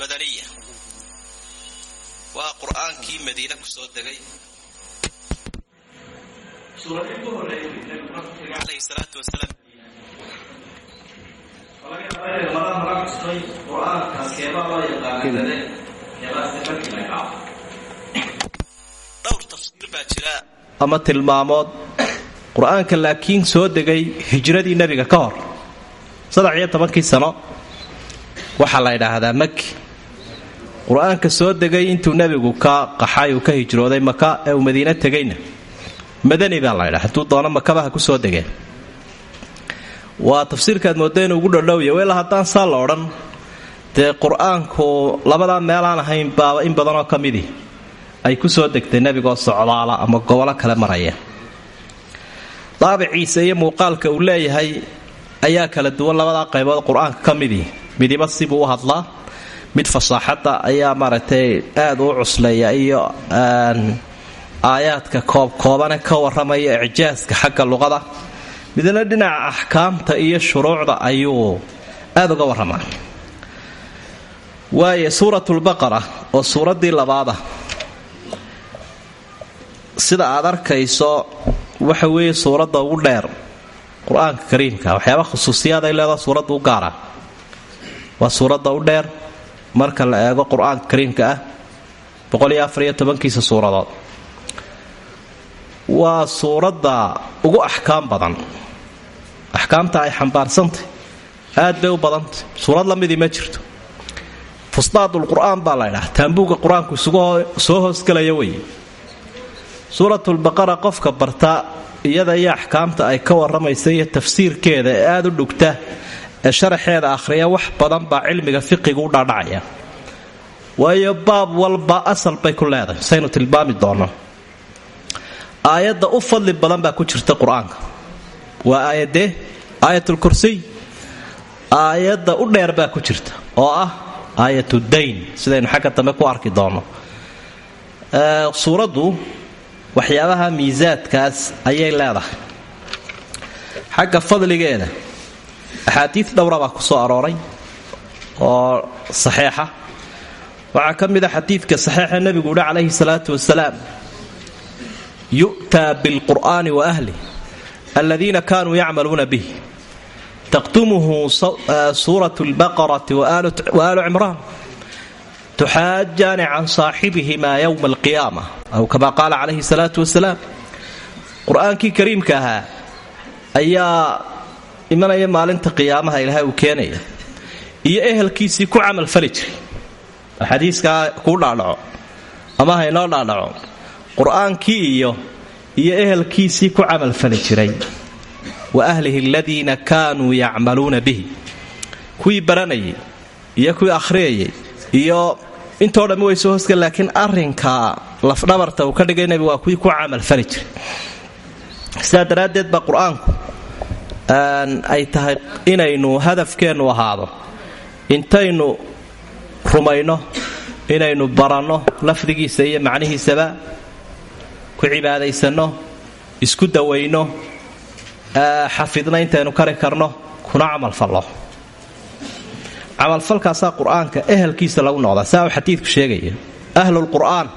madaniya. Waa qur'aankii madiine ku soo degay. Ama tilmaamood. Qur'aanka laakiin soo degay hijradii nebiga ka hor. Saddex iyo tobankii sano. Waxaa la ydhaahdaa maki qur'aanka soo degay intuu nebigu ka qaxay uu ka hijrooday maka ee uu madiine tegayna. Madani baa laydhaa hadduu doono ku soo degeen. Waa tafsiirkaad moodda inuu ugu dhodhowya wela haddaan saa la odhan dee qur'aanku labadaa meelaan ahayn baaba in badanoo ka midii ay ku soo degtay nebigoo socdaala ama gobolo kale maraya. Daabiciisa iyo muuqaalka uu leeyahay ayaa kala duwan labadaa qaybood qur'aanka ka midiba sibuu u hadlaa mid fasaaxadda ayaa maaragtay aad u cusleeya iyo aayaadka koobkoobane ka warramaya icjaaska xagga luqada. Midna dhinaca axkaamta iyo shuruucda ayuu aad uga warramaa. Waaye suuratulbaqara oo suuraddii labaada sida aad arkayso waxa weeye suuradda ugu dheer qur'aanka kariimka waxyaaba khusuusiyaad ay leedaha suuradda u gaara. Waa suuradda u dheer marka la eego qur'aanka kariimka ah tobankiisa suuradood. Waa suuradda ugu axkaam badan. Axkaamta ay xambaarsantay aad bay u badantay. Suurad la midii ma jirto. Fusdaadul qur'aan baa la ydhaha taambuuga qur'aanku isugu soo hoosgelaya weye suuratulbaqara qofka barta iyada iyo axkaamta ay ka warramaysa iyo tafsiirkeeda ee aad u dhugta ee sharaxeeda akhriya wax badan baa cilmiga fiqigu u dhaadhacaya. Waayo baab walba asal bay ku leedahay saynu tilmaami doonno aayadda u fadli badan baa ku jirta qur'aanka. Waa aayadee aayatulkursiy aayadda u dheer baa ku jirta oo ah aayatu dayn sidaynu xagga dambe ku arki doonno suuraddu waxyaabaha miisaadkaas ayay leedahay. Xagga fadligeeda axaadiid dhowra baa ku soo arooray oo saxeixa waxaa ka mid a xadiidka saxiixa nebigu uhi calayhi salaatu wasalaam yu'taa bilqur'aani wa ahlih aladiina kanuu yacmaluuna bih taqtumuhu suurat lbaqarati waalu cimraan tuxaajaani can saaxibihima yowma alqiyaama. Aw kama qaala calayhi salaatu wasalaam qur'aankii kariimka ayaa imanaya maalinta qiyaamaha ilaahay uu keenaya iyo ehelkiisii ku camalfali jiray. Xadiiskaa kuu dhaadhaco ama haynoo dhaadhaco qur'aankii iyo iyo ehelkiisii ku camalfali jiray. Wa ahlihi aladiina kaanuu yacmaluuna bihi. Kuwii baranayay iyo kuwii akhriyayay iyo intoo dhammi way soo hoosgel laakiin arrinka lafdhabarta uu ka dhigay nebigu waa kuwii ku camalfali jiray. Sidaa daraaddeed baa qur'aanku ay tahay inaynu hadafkeennu ahaado. Intaynu rumayno inaynu baranno lafdigiisa iyo macnihiisaba ku cibaadaysanno isku dawayno xafidna intaynu kari karno kuna camalfallo camalfalkaasaa qur'aanka ehelkiisa lagu noqdaa saa uu xadiidku sheegaya ahlulqur'aan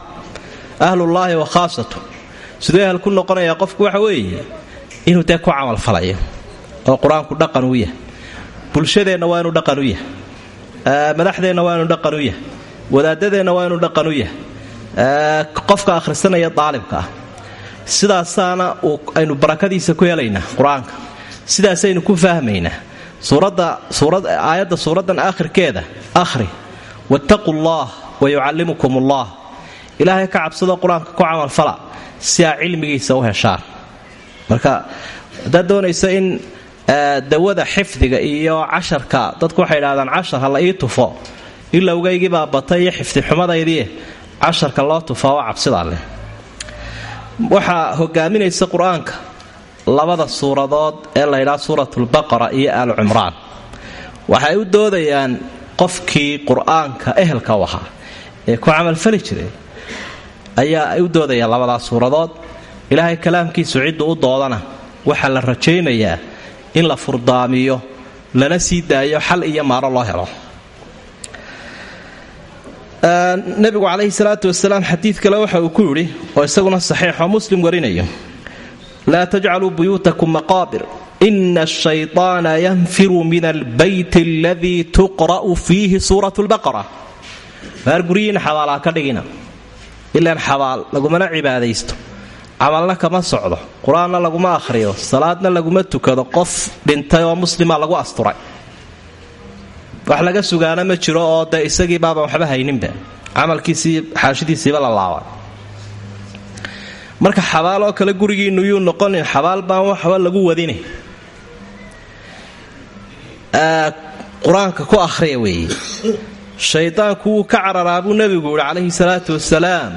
ahlullaahi wa khaasatu siduu ehel ku qofku waxa weeye inuu dee ku camalfalayo oo qur'aanku dhaqan u yahay. Bulshadeenna waa inuu dhaqan u yahay. Madaxdeenna waa inuu dhaqan u yahay. Wadaadadeenna waa inuu dhaqan u yahay. Qofka akhrisanaya daalibka ah. Sidaasaana aynu barakadiisa ku helaynaa qur'aanka. Sidaasaynu ku fahmaynaa. Aayadda suuraddan aakhirkeeda. Akhri. Wattaquu allah wa yucallimukum allah ilaahay ka cabsado qur'aanka ku camalfala si aa cilmigiisa u heshaan marka haddaad doonayso in dawada xifdiga iyo casharka. Dadku waxay idhahdaan cashar ha la ii tufo. Ilowgaygibaa batay iyo xifdi xumadaydii. Casharka loo tufaa oo cabsidaa leh. Waxaa hogaaminaysa qur'aanka labada suuradood ee laydhaa suuratulbaqara iyo aalu cimraan waxay u doodayaan qofkii qur'aanka ehelka u ahaa ee ku camalfali jiray. Ayaa ay u doodayaan labadaas suuradood. Ilaahay kalaamkiisu ciddu u doodana. Waxaa la rajaynayaa in la furdaamiyo lana sii daayo xal iyo maaro loo helo. Nebigu calayhi salaatu wasalaam xadiid kale waxa uu ku yidhi oo isaguna saxiixoo muslim warinayo laa tajcaluu buyuutakum maqaabir. Ina ashayطaana yanfiru min albayt aladii tuqra'u fiihi suurat lbaqara maar guryihiina xabaalaa ka dhigina ilaan xabaal lagumana cibaadaysto camalna kama socdo. Qur'aanna laguma akhriyo salaadna laguma tukado qof dhintay oo muslima lagu asturay. Wax laga sugaana ma jiro oo dee isagii baaba waxba hayninba. Camalkiisii xaashidiisiiba la laaba marka xabaal oo kale gurigiinnu yuu noqonin xabaal baan waxba lagu wadine. Qur'aanka ku ahriya weeye. Shaydaanku wuu ka cararaa buu nebigu calayhi salaatu wasalaam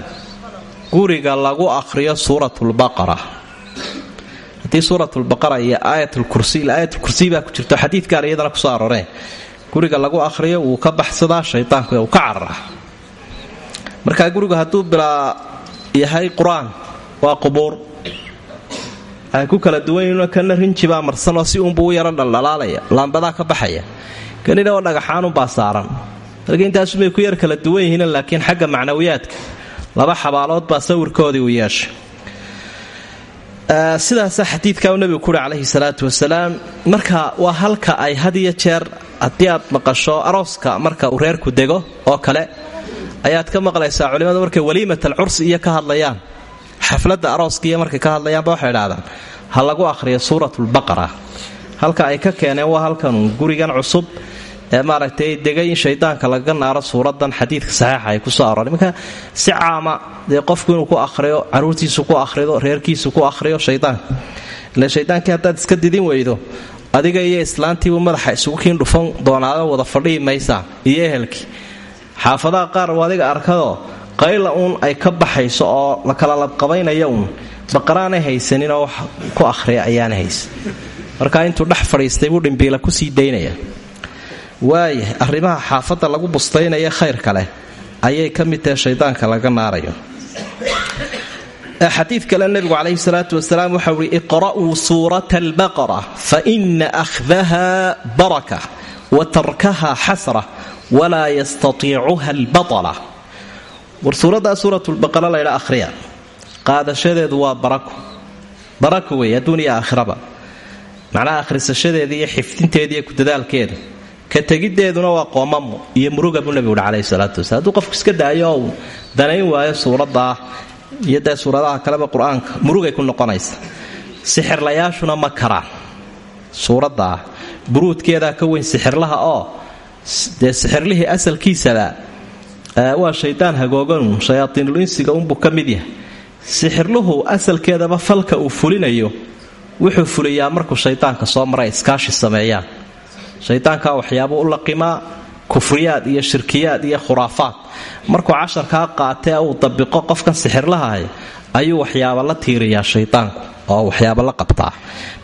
guriga lagu akhriyo suuratulbaqara haddii suuratulbaqara iyo aayatulkursi aayatulkursiy baa ku jirto xadiidkaan iyadana ku soo aroreen guriga lagu akhriyo wuu ka baxsadaa shaydaanku uu ka cararaa markaa gurigu hadduu bilaa yahay qur'aan waa qubuur. Ay ku kala duwan yihiinoo kana rinjibaa marsanoo si uunbuu u yaro dhaldhalaalaya laambadaa ka baxaya. Kanina oo dhagaxaanunbaa saaran. Marka intaasumay ku yar kala duwan yihiin laakiin xagga macnawiyaadka laba xabaalood baa sawirkoodii uu yeeshay. Sidaasa xadiidka nebigu kuuri calayhi salaatu wasalaam marka waa halka ay had iyo jeer haddii aad maqasho arooska marka uu reerku dego oo kale ayaad ka maqlaysaa culimmadu markay waliimat al cursi iyo ka hadlayaan. Xafladda arooskiiyo markay ka hadlayaanba waxay idhahdaan ha lagu akhriyo suuratulbaqara halka ay ka keeneen waa halkan gurigan cusub ee maaragtay degay in shaydaanka lagaga naaro suuradan xadiidka saxiixa ay ku soo aroray marka si caama dee qofku inuu ku ahriyo caruurtiisu ku ahrido reerkiisu ku ahriyo shaydaanka ile shaydaankii haddaad iska didin weydo adiga iyo islaantiibu madaxa isugu kiin dhufan doonaado wada fadhihi maysaa iyo ehelkii. Xaafadaha qaar u adiga qayla uun ay ka baxayso oo la kala labqabaynaya uun. Baqaraanay haysaninoo wax ku ahriya ayaana haysan marka intuu dhex fadhiistay buu dhimbiila ku sii daynaya waayahay arrimaha xaafadda lagu bustaynaya khayrka leh ayay ka mid tahay shaydaanka laga naarayo. Xadiid kale nebigu calayhi salaatu wasalaam waxau ihi iqra'uu suurata albaqara fa ina akhdaha baraka wa tarkaha xasra walaa yastatiicuha albatala. War suuraddaa suuratulbaqara laydha akhriya qaadashadeedu waa barako barako weeye adduuniya aakhiraba. Macnaha akhrisashadeeda iyo iyo kudadaalkeeda ka tegiddeeduna waa qoomamo iyo muruga buu nebigu uhi calayhi salaatu wasalaam. Hadduu qofku iska daayo danayn waayo suuraddaa iyo dee suuradaha kaleba qur'aanka ku noqonaysa. Sixirlayaashuna ma karaan. Suuraddaa buruudkeedaa ka weyn sixirlaha oo dee sixirlihii asalkiisaba waa shaydaan hagooganun shayaatiinul insiga unbuu ka yahay. Sixirluhu asalkeedaba falka uu fulinayo wuxuu fuliyaa markuu shaydaanka soo mara iskaashi sameeyaan shaydaankaa waxyaabuu u laqimaa kufriyaad iyo shirkiyaad iyo khuraafaad. Markuu casharkaa qaatee uu dabiqo qofkan sixirlahahay ayuu waxyaaba la tiiriyaa shaydaanku oo waxyaaba la qabtaa.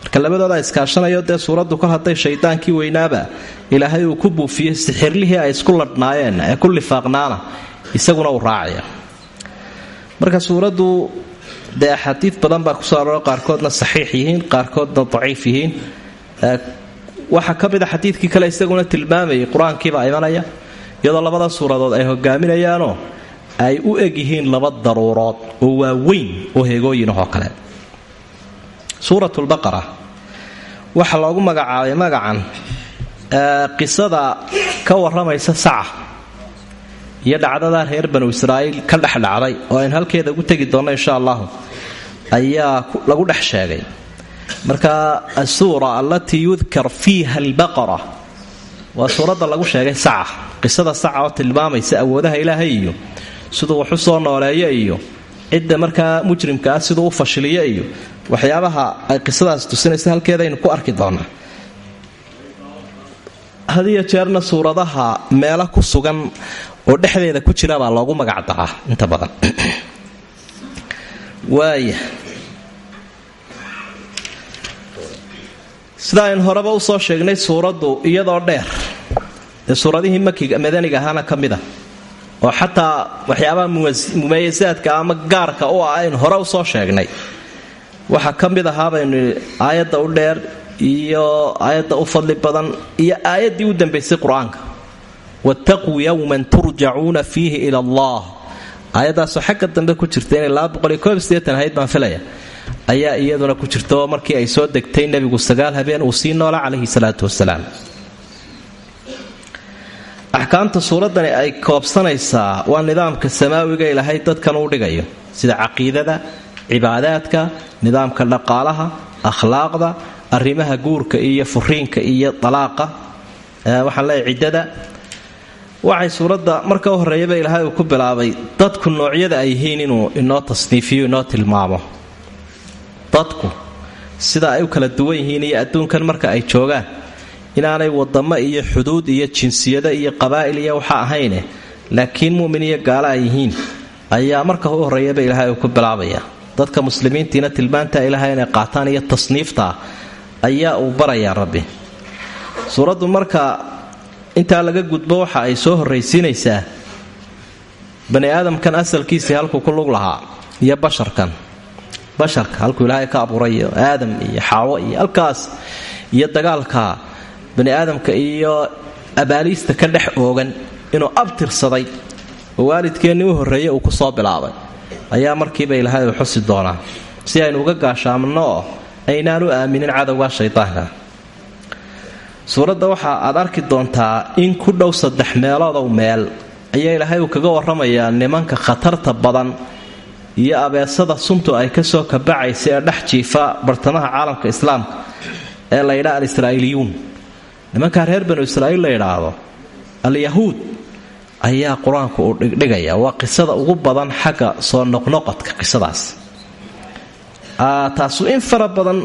Marka labadooda iskaashanayo dee suuraddu kol hadday shaydaankii weynaaba ilaahay uu ku buufiyey sixirlihii ay isku ladhnaayeen ee ku lifaaqnaana isaguna uu raacaya. Marka suuraddu dee axaadiid badan baa ku soo aroora qaarkoodna saxiix yihiin qaarkoodna daciif yihiin waxaa ka mid xadiidkii kale isaguna tilmaamayay qur'aankiibaa imanaya iyadoo labada suuradood ay hogaaminayaanoo ay u eg yihiin laba daruurood oo waaweyn oo heegooyinahoo kale. Suuratulbaqara waxaa loogu magacaabay magacan qisada ka warramaysa saca iyo dhacdada reer banu israa'iil ka dhex dhacday oo aynu halkeeda ugu tegi doonno insha allahu ayaa lagu dhex sheegay marka asuura allatii yudkar fiiha albaqara waa suuradda lagu sheegay saca qisada saca oo tilmaamaysa awoodaha ilaahay iyo siduu wax soo nooleeyo iyo cidda markaa mujrimka ah siduu u fashiliyo iyo waxyaabaha ay qisadaas tusinaysa halkeedaynu ku arki doonaa. Hadiyo jeerna suuradaha meelo ku sugan oo dhexdeeda ku jira baa loogu magacdaraa inta badan. Waaya sida aynu horeba u soo sheegnay suuraddu iyadoo dheer ee suuradihii madaniga ahaana ka mid oo xataa waxyaabaha mumayasaadka ama gaarka u ah aynu hore u soo sheegnay waxaa ka mid ahaa baynu aayadda u dheer iyo aayadda u fadli badan iyo aayaddii u dambaysay qur'aanka. Wattaquu yowman turjacuuna fiihi ila allah. Aayaddaasoo xagga dambe ku jirta inay ahayd baan filaya ayaa iyaduna ku jirta oo markii ay soo degtay nebigu sagaal habeen uu sii noola calayhi salaatu wasalaam. Axkaamta suuraddani ay koobsanaysaa waa nidaamka samaawiga ilaahay dadkan uu dhigayo sida caqiidada cibaadaadka nidaamka dhaqaalaha akhlaaqda arrimaha guurka iyo furiinka iyo dalaaqa. Waxaan leeyahy ciddada. Waxay suuradda marka u horreeyaba ilaahay uu ku bilaabay dadku noocyada ay yihiin inuu inoo tasniifiyo inoo tilmaamo dadku sida ay u kala duwan yihiin iyo adduunkan marka ay joogaan. Inaanay wadamo iyo xuduud iyo jinsiyado iyo qabaa'il iyo waxa ahayne laakiin mu'min iyo gaalo ay yihiin ayaa marka u horreeyaba ilaahay uu ku bilaabaya dadka muslimiintiina tilmaanta ilaahay inay qaataan iyo tasniiftaa ayaa uu barayaa rabbi. Suuraddu marka intaa laga gudbo waxa ay soo horraysiinaysaa bani aadamkan asalkiisii halkuu ku lug lahaa iyo basharkan basharka halkuu ilaahay ka abuurayo aadam iyo xaawo iyo halkaas iyo dagaalka bani aadamka iyo abaaliista ka dhex oogan inuu abtirsaday oo waalidkeennii u horreeye uu ku soo bilaabay. Ayaa markiiba ilaahay uu xusi doonaa si aynu uga gaashaamno oo aynaan u aaminin cadowga shaydaanka suuradda waxa aad arki doontaa in ku dhow saddex meeloodow meel ayaa ilaahay uu kaga warramayaa nimanka khatarta badan iyo abeesada suntu ay ka soo kabacaysa ee dhex jiifa bartamaha caalamka islaamka ee la ydhaa al-israa'iiliyuun nimankaa reer banu israa'iil la yidhaahdo al-yahuud ayaa qur'aanku uu dhigdhigaya waa qisada ugu badan xagga soo noqnoqodka qisadaas. Taasu in fara badan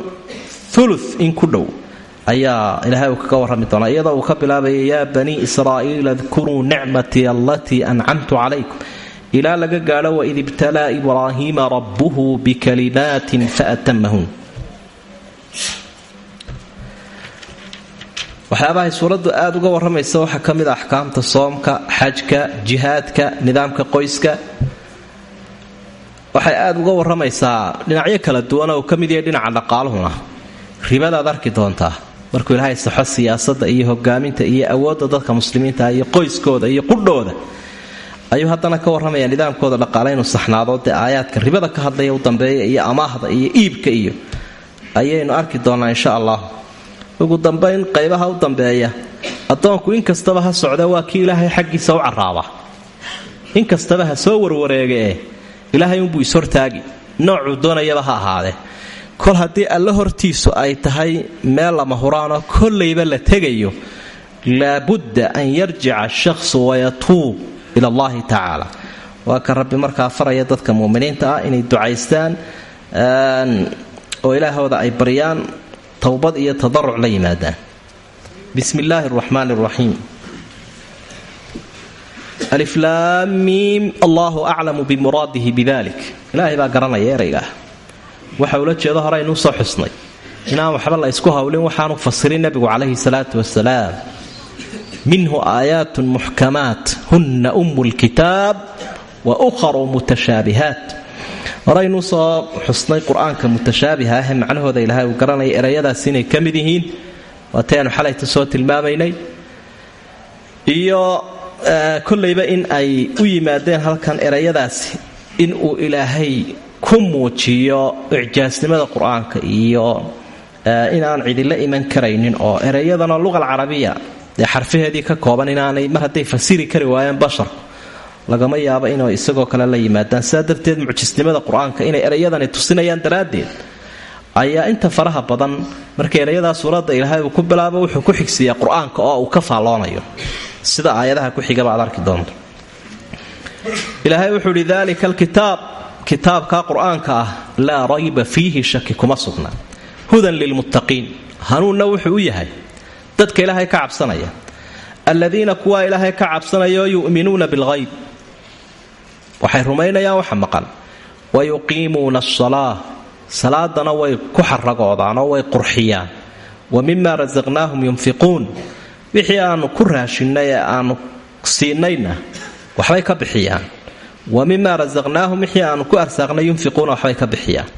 ulu in ku dhow ayaa ilaahay uu kaga warrami doonaa iyadoo uu ka bilaabaya yaa banii israa'iil adkuruu nicmatii allatii ancamtu calaykum ilaa laga gaadho waid ibtalaa ibraahiima rabbuhu bikalimaatin faatamahun waxyaabahay suuraddu aada uga warramaysa waxaa ka mid a axkaamta soomka xajka jihaadka nidaamka qoyska. Waxay aada uga warramaysaa dhinacyo kala duwan oo uu ka mid yahay dhinaca dhaqaaluhuna ribadaad arki doontaa. Markuu ilaahay saxo siyaasadda iyo hogaaminta iyo awoodda dadka muslimiinta iyo qoyskooda iyo qudhooda ayuu haddana ka warramaya nidaamkooda dhaqaale inuu saxnaado dee aayaadka ribada ka hadlaya u dambeeya iyo amaahda iyo iibka iyo ayaynu arki doonnaa insha allah. Ugu dambayn qaybaha u dambeeya addoonku inkastaba ha socda waa kii ilaahay xaggiisa u carraaba. Inkastaba ha soo warwareegae ilaahay unbuu ishortaagi noocuu doonayaba ha ahaadee kol haddii alle hortiisu ay tahay meel lama huraanoo kollayba la tegayo laabudda an yarjica ashaksu wayatuub ila allahi tacaala. Waa ka rabbi markaa faraya dadka muuminiinta ah inay ducaystaan oo ilaahooda ay baryaan towbad iyo tadaruc la yimaadaan. Bismi illaahi araxmaan araxiim aliflaamiim allahu aclamu bimuraadihi bidalik. Ilaahay baa garanaya eraygaah waxa ula jeedo hore aynuu soo xusnay. Inaan waxba la ysku hawlin waxaanu fasirin nebigu calayhi salaatu wasalaam minhu aayaatun muxkamaat hunna ummu lkitaab wa ukharu mutashaabihaat horeynuu soo xusnay qur'aanka mutashaabiha ahee macnahooda ilaahay uu garanaya erayadaas inay ka mid yihiin. Waataynu xalayta soo tilmaamaynay iyo kollayba in ay u yimaadeen halkan erayadaasi in uu ilaahay ku muujiyo icjaasnimada qur'aanka iyo inaan cidila iman karaynin oo erayadanoo luqal carabiya dee xarfaheedii ka kooban inaanay mar hadday fasiri kari waayeen basharku lagama yaabo inuu isagoo kale la yimaadaan. Sidaa mucjisnimada qur'aanka inay erayadani tusinayaan daraaddeed ayaa inta faraha badan marka erayadaa suuradda ilaahay uu ku bilaabo wuxuu ku xigsiiyaa qur'aanka oo uu ka faalloonayo sida aayadaha ku xigaba aad arki doonto. Ilaahay wuxuu idhi dalika alkitaab. Kitaabka qur'aanka ah laa rayba fiihi shaki kuma sugna. Hudan lilmuttaqiin. Hanuunna wuxuu u yahay dadka ilaahay ka cabsanaya. Aladiina kuwa ilaahay ka cabsanayo yu'minuuna bilghayb. Waxay rumaynayaan waxa maqan. Wa yuqiimuuna asalaa salaadana way ku xaragoodaan oo way qurxiyaan. Wa mima rasaqnaahum yunfiquun. Wixii ku raashinnay aanu siinayna waxbay ka bixiyaan. Wa mima rasaqnaahum wixii ku arsaaqnay yunfiquuna waxbay ka bixiyaan.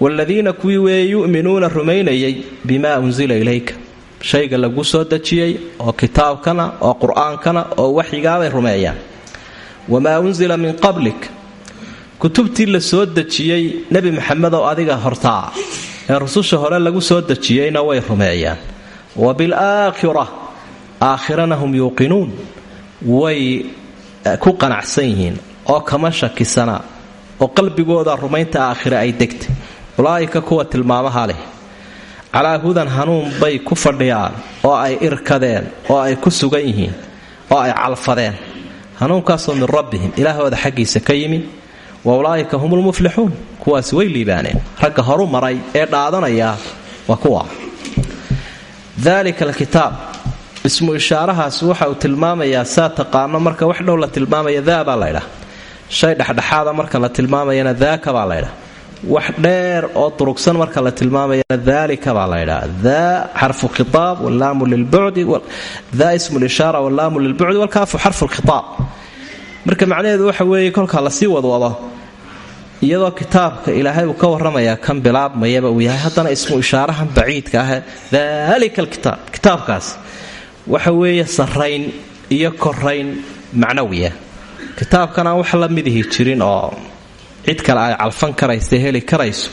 Waaladiina kuwii weeye yu'minuuna rumaynayay bimaa ilayka shayga lagu soo dejiyey oo kitaabkana oo qur'aankana oo waxyigaabay rumeeyaan. Wamaa unsila min qablik. Kutubtii la soo dejiyey nebi maxamedow adiga hortaa ee rususha hore lagu soo dejiyeyna way rumeeyaan. Wa bilaakhira aakhirana hum yuuqinuun. Way ku qanacsan yihiin oo kama shakisana oo qalbigooda rumaynta aakhire ay degtay. Ulaa'ika kuwa tilmaamaha leh calaa hudan hanuun bay ku fadhiyaan oo ay irkadeen oo ay ku sugan yihiin oo ay calfadeen. Hanuunkaasoo min rabbihim ilaahooda xaggiisa ka yimi wa ulaa'ika hum lmuflixuun kuwaasi way liibaaneen. Ragga horu maray ee dhaadanaya waa kuwa. Dalika alkitaab ismu ishaarahaas waxa uu tilmaamayaa saa taqaano marka wax dhow la tilmaamaya daa baa laydhaa shay dhexdhexaada marka la tilmaamayana daaka baa laydhaa wax dheer oo durugsan marka la tilmaamayana daalika baa laydhaa daa xarfu khitaab wallaamu lilbucdi daa ismu lishaara wallaamu lilbucdi walkaafu xarfu lkhitaab. Marka macnaheedu waxa weeye kolka la sii wadwado iyadoo kitaabka ilaahay uu ka warramayaa kan bilaabmayaba uu yahay haddana ismu ishaarahan baciidka ah daalika alkitaab kitaabkaas. Waxa weeye sarrayn iyo korayn macnawiya. Kitaabkan wax la midihi jirin oo cid kale ay calfan karaysa heli karayso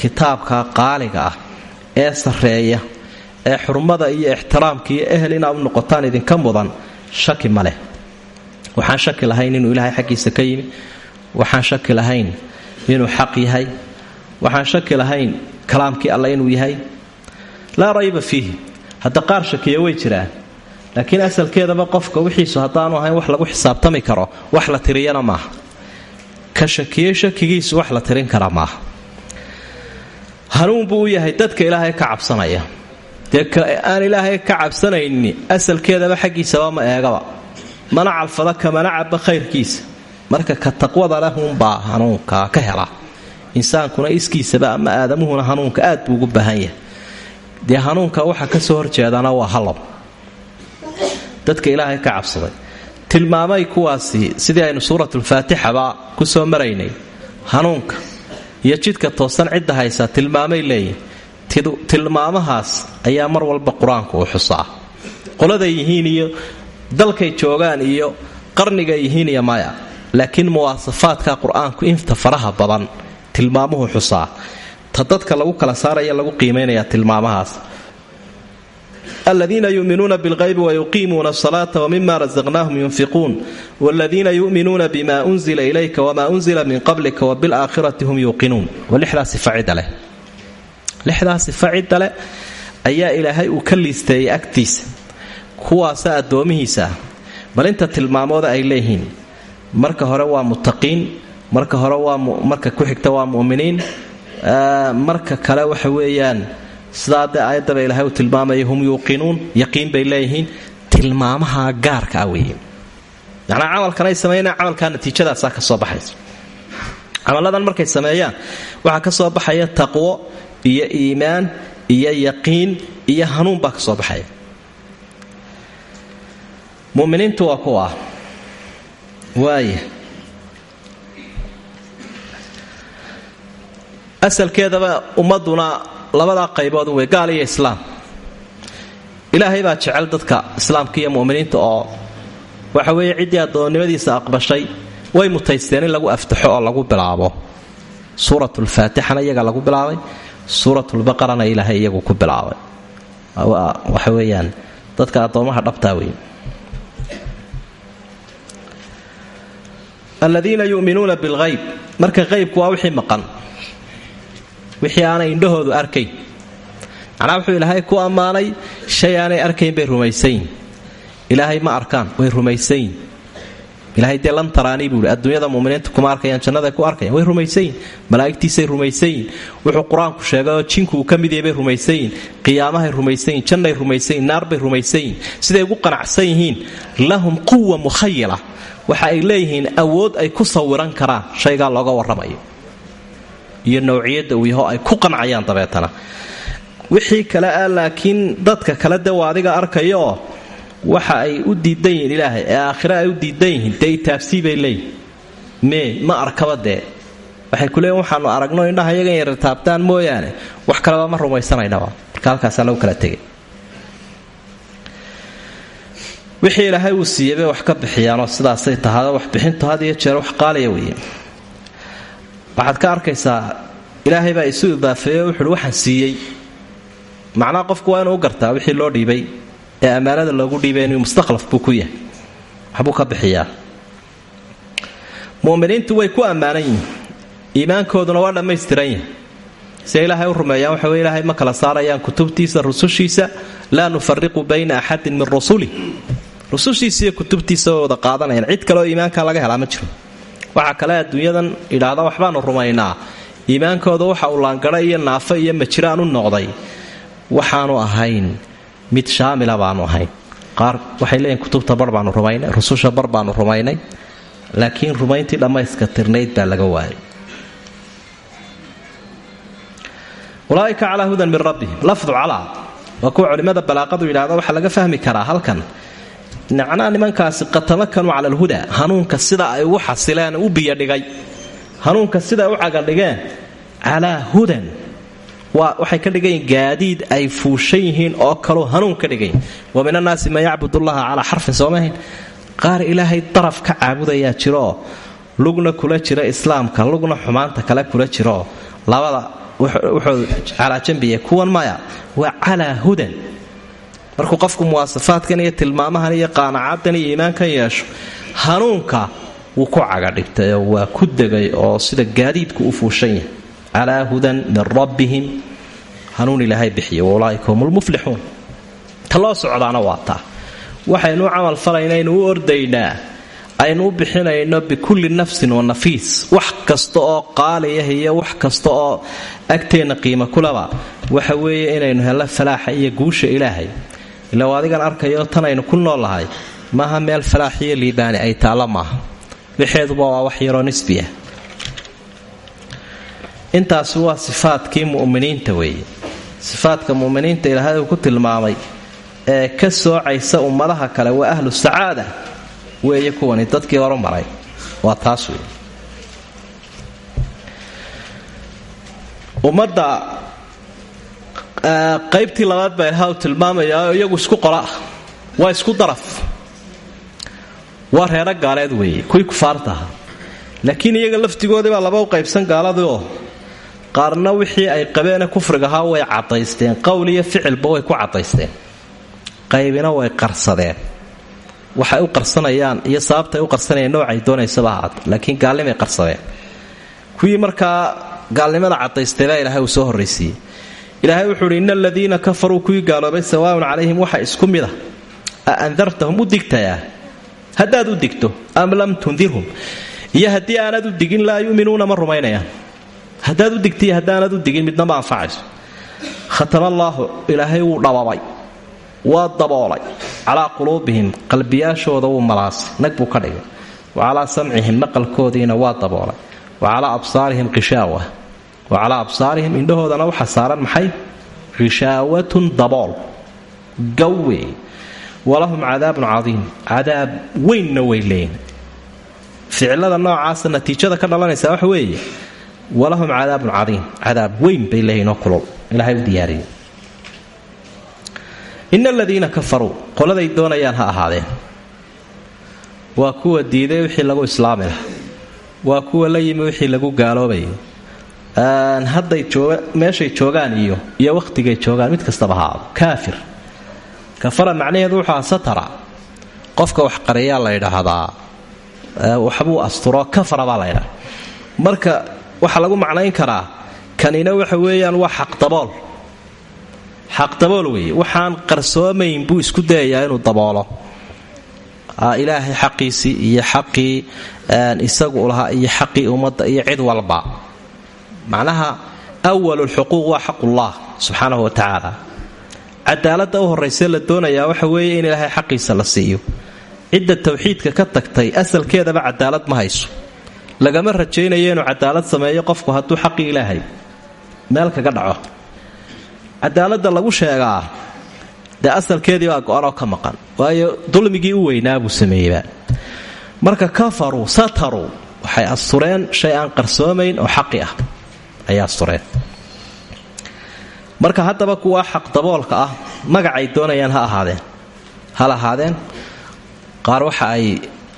kitaabka qaaliga ah ee sarreeya ee xurmada iyo ixtiraamka iyo ehel inaad u noqotaan idinka mudan shaki ma leh. Waxaan shaki lahayn inuu ilaahay xaggiisa ka yimi. Waxaan shaki lahayn inuu xaq yahay. Waxaan shaki lahayn kalaamkii alle inuu yahay. Laa rayba fiihi. Hadda qaar shakiya way jiraan. Laakiin asalkeedaba qofka wixiisu haddaanu ahayn wax lagu xisaabtami karo wax la tiriyana maaha ka shakiyey shakigiisu wax la tirin kara maaha. Hanuun buu u yahay dadka ilaahay ka cabsanaya. Dee aan ilaahay ka cabsanayni asalkeedaba xaggiisaba ma eegaba. Mana calfada kamana caba khayrkiisa. Marka ka taqwada lehunbaa hanuunka ka hela. Insaankuna iskiisaba ama aadamuhuna hanuunka aad buu ugu baahan yahay. Dee hanuunka waxa ka soo horjeedana waa hallow dadka ilaahay ka cabsaday tilmaamay kuwaasi sidii aynu suuratulfaatixaba ku soo maraynay. Hanuunka iyo jidka toosan cidda haysaa tilmaamay leeyihiin tilmaamahaas ayaa mar walba qur'aanku u xusaa. Qoladay yihiin iyo dalkay joogaan iyo qarnigay yihiin iyo maya. Laakiin muwaasafaadka qur'aanku inta faraha badan tilmaamuhu xusaa. Ta dadka lagu kala saaraya lagu qiimaynaya tilmaamahaas aladiina yuminuuna bilqaybi wayuqiimuuna asalaata wmima rasaqnaahum yunfiquun wladiina yuminuuna bima unzila ilayka wma unzila min qablika wabilaakhirati hum yuuqinuun lixdaa sifa cidda leh ayaa ilaahay uu ka liisteeyay agtiisa kuwaasa addoomihiisa ah bal inta tilmaamooda ay leeyihiin marka hore waa muttaqiin marka hore waa marka ku xigta waa mu'miniin marka kale waxa weeyaan sidaa dee aayaddaba ilaahay uu tilmaamaya hum yuuqinuun. Yaqiin bay leeyihiin. Tilmaamaha gaarka ah weeye. Macnaa camalkan ay sameynaa camalkaa natiijadaasaa ka soo baxaysa. Camalladan markay sameeyaan waxaa ka soo baxaya taqwo iyo iimaan iyo yaqiin iyo hanuun baa ka soo baxaya. Muminiintu waa kuwa waaya asalkeedaba ummaduna labadaa qaybood wey gaal iyo islaam. Ilaahay baa jecel dadka islaamka iyo muminiinta oo waxa weeye ciddii addoonnimadiisa aqbashay way mutaysteen in lagu aftaxo oo lagu bilaabo. Suuratulfaatixana iyaga lagu bilaabay suuratulbaqarana ilaahay iyagu ku bilaabay. Waxa weeyaan dadka addoomaha dhabtaa wey aladiina yuminuuna bilhayb marka qaybku waa wixii maqan wixii aanay indhahoodu arkayn. Macnaa wuxuu ilaahay ku ammaanay shay aanay arkayn bay rumaysayin ilaahay ma arkaan way rumaysayin ilahay dee lan taraanii buui adduunyada muminiinta kuma arkayaan jannaday ku arkayan way rumaysayin malaa'igtiisay rumaysayin wuxuu qur'aanku sheegay oo jinku uu ka mid yahay bay rumaysayin qiyaamahay rumaysayin jannay rumaysayin naarbay rumaysayin siday ugu qanacsan yihiin lahum quwa mukhayila waxa ay leeyihiin awood ay ku sawiran karaan shaygaa looga warramayo iyo nowciyadda uu yaho ay ku qancayaan dabeetana. Wixii kale ah laakiin dadka kale de waa adiga arkayooo waxa ay u diidan yihiin ilaahay ee aakhire ay u diidan yihiin dee itaabsii bay leeyihiin mee ma arkaba dee. Waxay ku leeyiin waxaanu aragno indhaha yagan yar taabtaan mooyaane. Wax kaleba ma rumaysanaynaba marka halkaasaa lagu kala tegay wixii ilaahay uu siiyey bay wax ka bixiyaanoo sidaasay tahado waxbixintu had jeer wax qaaliya weeye waxaad ka arkaysaa ilaahay baa isu idaafeeyo wuxuuhi waxaan siiyey. Macnaha qofku waa inuu gartaa wixii loo dhiibay ee ammaanada loogu dhiibay inuu mustakhlaf buu ku yahay. Waxbuu ka bixiyaa. Muminiintu way ku ammaanan yihiin iimaankooduna waa dhammaystiran yahay. Siay ilaahay u rumeeyaan waxa wey ilaahay ma kala saarayaan kutubtiisa rusushiisa. Laa nufariqu bayna axadin min rusuli rusushiisa iyo kutubtiisa wada qaadanayaan. Cid kaleoo iimaanka laga helaa ma jiro waxa kale adduunyadan idhaahda waxbaanu rumaynaa. Iimaankooda waxa uu laangara iyo naafo iyo majiraan u noqday. Waxaanu ahayn mid shaamila baanu ahayn. Qaar waxay leeyihiin kutubta bar baanu rumaynay rususha bar baanu rumaynay laakiin rumayntii dhammayska tirnayd baa laga waayay. Ulaaika calaa hudan min rabbihim lafdu calaa. Waa kuwa culimmada balaaqadu yidhahda waxaa laga fahmi karaa halkan macnaa nimankaasi qatamakanuu cala alhuda. Hanuunka sida ay ugu xasileen u biyadhigay hanuunka sida ay u cagadhigeen calaa hudan. Waxay ka dhigayiin gaadiid ay fuushan yihiin oo kaloo hanuun ka wa min annaasi man yacbud ullaha calaa xarfin soomahayn qaar ilaahay daraf ka caabudayaa jirooo lugna kula jira islaamka lugna xumaanta kale kula jirooo labada wuxuu calaa jambiya kuwan maya. Waa calaa hudan markuu qofku muwaasafaadkan iyo tilmaamahan iyo qaanacadan iyo iimaankan yeesho hanuunka wuu ku cagadhigtayoo waa ku degay oo sida gaadiidku u fuushan yahay. Calaa hudan min rabbihim hanuun ilaahay bixiya waulaaika hum lmuflixuun ta loo socdaana waa taa waxaynu u camal falaynaynu u ordaynaa aynu u bixinayno bikulli nafsin wa nafiis. Wax kasta oo qaaliyah iyo wax kasta oo agteenna qiimo kulaba waxa weeye inaynu hello falaaxa iyo guusha ilaahay ila adigan arkayo tan aynu ku noolahay. Maaha meel falaax iyo liibaani ay taallo maaha. Wixeeduba waa wax yaroo nisbiah intaasi waa sifaadkii mu'miniinta weeye. Sifaadka mu'miniinta ilaahay uu ku tilmaamay ee ka soocaysa ummadaha kale waa ahlu sacaada weeye kuwani dadkii horu maray. Waa taas wey ummadda qaybtii labaad baa tilmaamayaa oo iyagu isku qola waa isku daraf. Waa reero gaaleed weeye kuwii kufaarta ahaa. Laakiin iyaga laftigoodii baa laba u qaybsan gaaladii qaarna wixii ay qabeene kufrigahaa way caddaysteen qowl iyo ficilba way ku caddaysteen. Qaybina way qarsadeen. Waxay u qarsanayaan iyo sababtay u qarsanayaan noocay doonaysaba ahaat laakiin gaalnimay qarsadeen. Kuwii markaa gaalnimada cadaystaybaa ilaahay soo horraysiiyey ilaahay wuxuu uhi ina aladiina kafaruu kuwii gaaloobay sawaaun calayhim waxa isku mid ah. A andartahum u am lam tundirhum? Iyo haddii aanad u digin laa yuminuuna ma rumaynayaan. Haddaad u midna ma anfacayso. Khatama allaahu ilaahay wuu dhababay waa daboolay. Calaa quluubihim qalbiyaashooda wuu malaasay. Nag buu ka dhigay. Wa calaa samcihim maqalkoodiina waa daboolay. Wa calaa absaarihim qishaawa wa calaa absaarihim indhahoodana waxa saaran maxay? Qishaawatun dabool. Gawwe. Walahum cadaabun cadiim. Cadaab weynna way leeyin ficilada noocaasa natiijada ka dhalanaysa waxa weeye. Walahum cadaabun cadiim. Cadaab weyn bay leeyihinoo kulol ilaahay u diyaariyey. Ina aladiina kafaruu qoladay doonayaan ha ahaadeen. Waa kuwa diiday wixii lagu islaami laha waa kuwa la yimi wixii lagu gaaloobayay hadday meeshay joogaan iyo iyo wakhtigay joogaan mid kastaba haado kaafir. Kafara macnaheedu wuxua satara. Qofka wax qariyaa la ydhaahdaa waxbuu asturo kafara baa laydhaha marka waxaa lagu macnayn karaa kanina waxa weeyaan waa xaqdabool xaqdabool weeye. Waxaan qarsoomayn buu isku dayayaa inuu daboolo. Ilaahay xaqiisii iyo xaqii isagu lahaa iyo xaqii ummadda iyo cid walba macnaha awalulxuquuq waa xaqullah subxaanahu wa tacaala cadaaladda u horrayse la doonayaa waxa weeye in ilaahay xaqiisa la siiyo. Cidda tawxiidka ka tagtay asalkeedaba cadaalad ma hayso. Lagama rajaynayo inuu cadaalad sameeyo qofku hadduu xaqii ilaahay meel kaga dhaco. Cadaaladda lagu sheegaa dee asalkeedii baa go-anoo ka maqan waayo dulmigii u weynaa buu sameeyeyba marka kafaruu sataruu waxay astureen shay aan qarsoomayn oo xaqi ah ayay astureen marka haddaba kuwa xaq daboolka ah magacay doonayaan ha ahaadeen. Hal ahaadeen. Qaar waxa ay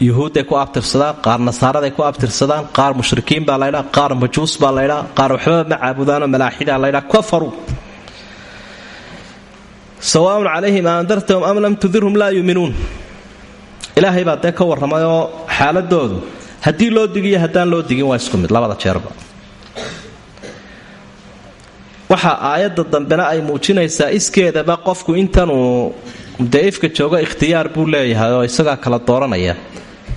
yuhuudday ku abtirsadaan qaar nasaaraday ku abtirsadaan qaar mushrikiin baa laydhaa qaar majuus baa laydhaa qaar waxbaba ma caabudaanoo malaaxidaa laydhaa kafaruu sawaaun calayhim aandartahum am lam tudirhum laa yuuminuun ilaahay baa dee ka warramay oo xaaladoodu. Haddii loo digiyo haddaan loo digin waa isku mid. Labada jeerba waxa aayadda dambena ay muujinaysaa iskeedaba qofku intanuu dee ifka joogo ikhtiyaar buu leeyahay oo isagaa kala dooranaya.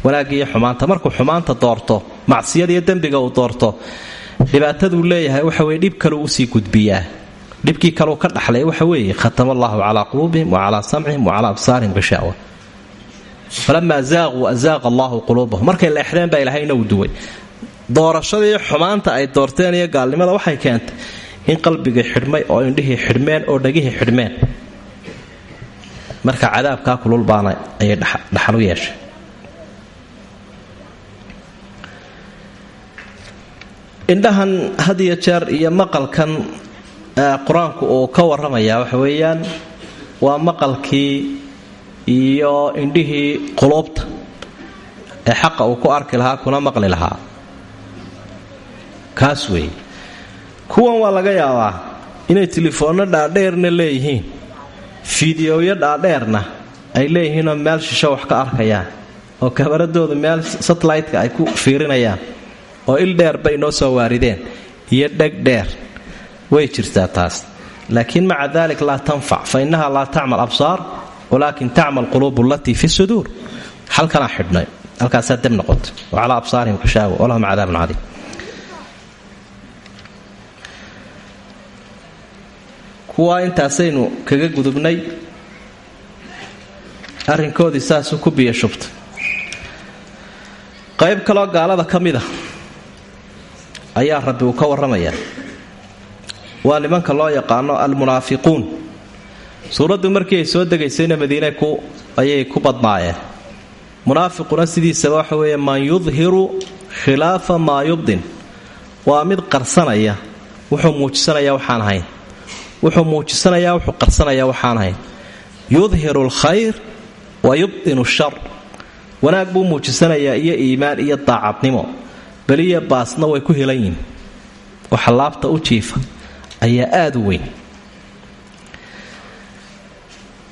Wanaaggiiyo xumaanta. Markuu xumaanta doorto macsiyadiiyo dembiga uu doorto dhibaataduu leeyahay waxa weye dhib kaleu u sii gudbiyaa. Dhibkii kaleu ka dhaxlay waxa weeye khatama allaahu calaa quluubihim wa calaa samcihim wa calaa absaarihim bishaawa falamaa zaaquu azaaqa allaahu quluubahum. Markay leexdeen baa ilaahayna uu duway. Doorashadii xumaanta ay doorteen iyo gaalnimada waxay keentay in qalbigii xidhmay oo indhihii xidhmeen oo dhagihii xidhmeen marka cadaabkaa kululbaana ayay dhaxal u yeeshay. Indhahan had iyo jeer iyo maqalkan qur'aanku uu ka warramayaa waxa weeyaan waa maqalkii iyo indhihii quluubta ee xaqa uu ku arki lahaa kuna maqli lahaa. Kaas weeye kuwan waa laga yaabaa inay telefoonno dhaadheerna leeyihiin. Fideoyo dhaadheerna ay leeyihiinoo meel shisho wax ka arkayaan oo kabaradooda meel satellite-ka ay ku fiirinayaan oo il dheer bay noo soo waarideen iyo dheg dheer way jirtaa taas. Laakiin maca dalik laa tanfac fa innaha laa tacmal absaar walaakin tacmal quluubu allatii fi suduur. Halkanaa xidhnay halkaasaa deb noqota wa calaa absaarihim qishaawa walahum cadaabun cadiim kuwaa intaasaynu kaga gudubnay. Arrinkoodii saasuu ku biyo shubtay qayb kaloo gaalada ka mid a ayaa rabbi uu ka warramayaa waa nimanka loo yaqaano almunaafiquun. Suuraddu markii ay soo degaysayna madiine ayay ku badnaayeen munaafiquna sidiisaba waxa weeye man yudhiru khilaafa maa yubdin. Waa mid qarsanaya wuxuu muujisanayaa waxaan ahayn wuxuu muujisanayaa wuxuu qarsanayaa waxaan ahayn yudhiru alkhayr wa yubdinu shar. Wanaag buu muujisanayaa iyo iimaan iyo daacadnimo. Beliya baasna way ku helan yihiin waxa laabta u jiifa ayaa aada u weyn.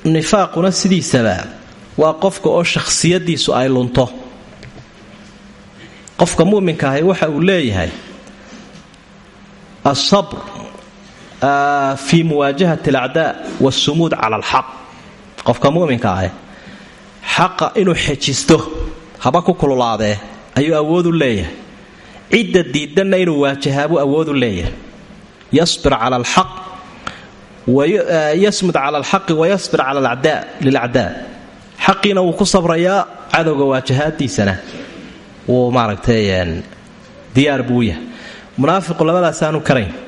Nifaaquna sidiisaba waa qofka oo shakhsiyadiisu ay lunto. Qofka muminka ahi waxa uu leeyahay asabr fi muwaajahati alacdaa waasumuud cala alxaq qofka muminka ahi xaqa inuu xejisto haba ku kululaadee ayuu awood u leeyahay cidda diidanna inuu waajahaabuu awood u leeyahay yasbir cala alxaq yasmud cala alxaqi wayasbir cala lilacdaa xaqiina wuu ku sabrayaa cadowga waajahaadiisana wuu maaragtay diyaar buu yahay munaafiqu labadaasaanu karayn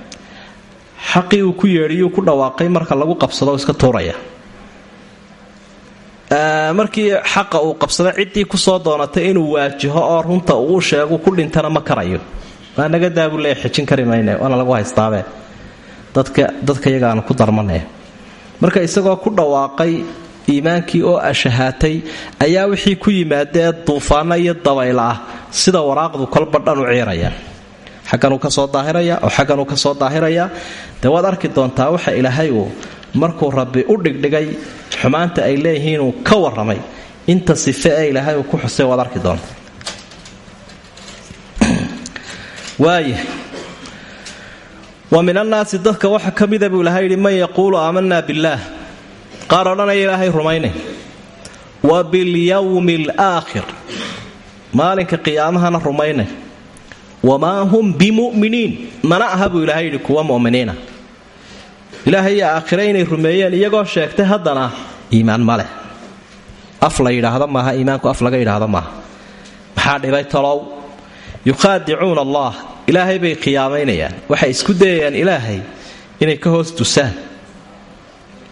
xaqii uu ku yeedhiyuu ku dhawaaqay marka lagu qabsado iska tuuraya. Markii xaqa uu qabsada ciddii ku soo doonatay inuu waajaho oo runta uu sheegu ku dhintana ma karayo. Waa naga daabuu leeya xejin kari mayne waana lagu haystaabe dadka yagaana ku darmanaya marka isagoo ku dhawaaqay iimaankii oo ashahaatay ayaa wixii ku yimaadee duufaano iyo dabayl ah sida waraaqdu kolba dhan u ciiraya. Xagganuu ka soo daahiraya oo xagganuu ka soo daahiraya dee waad arki doontaa waxa ilaahay uu markuu rabbi u dhigdhigay xumaanta ay leeyihiinuu ka warramay. Inta sife ee ilaahay uu ku xusay waad arki doontaa. Waaya wa min annaasi dadka waxa ka mida buu ilahay yidhi man yaquulu aamanaa billaah qaar odhanaya ilaahay rumaynay wa bilyawmi alaakhir maalinka qiyaamahana rumaynay wamaa hum bimu'miniin mana aha buu ilaahay yidhi kuwa mu'miniina ilaahay iyo aakhire inay rumeeyeen iyagoo sheegtay haddana iimaan ma leh af la yidhaahdo maaha iimaanku af laga yidhaahdo maaha maxaa dhibay talow yukhaadicuuna allah ilaahay bay khiyaamaynayaan waxay isku dayayaan ilaahay inay ka hoos dusaan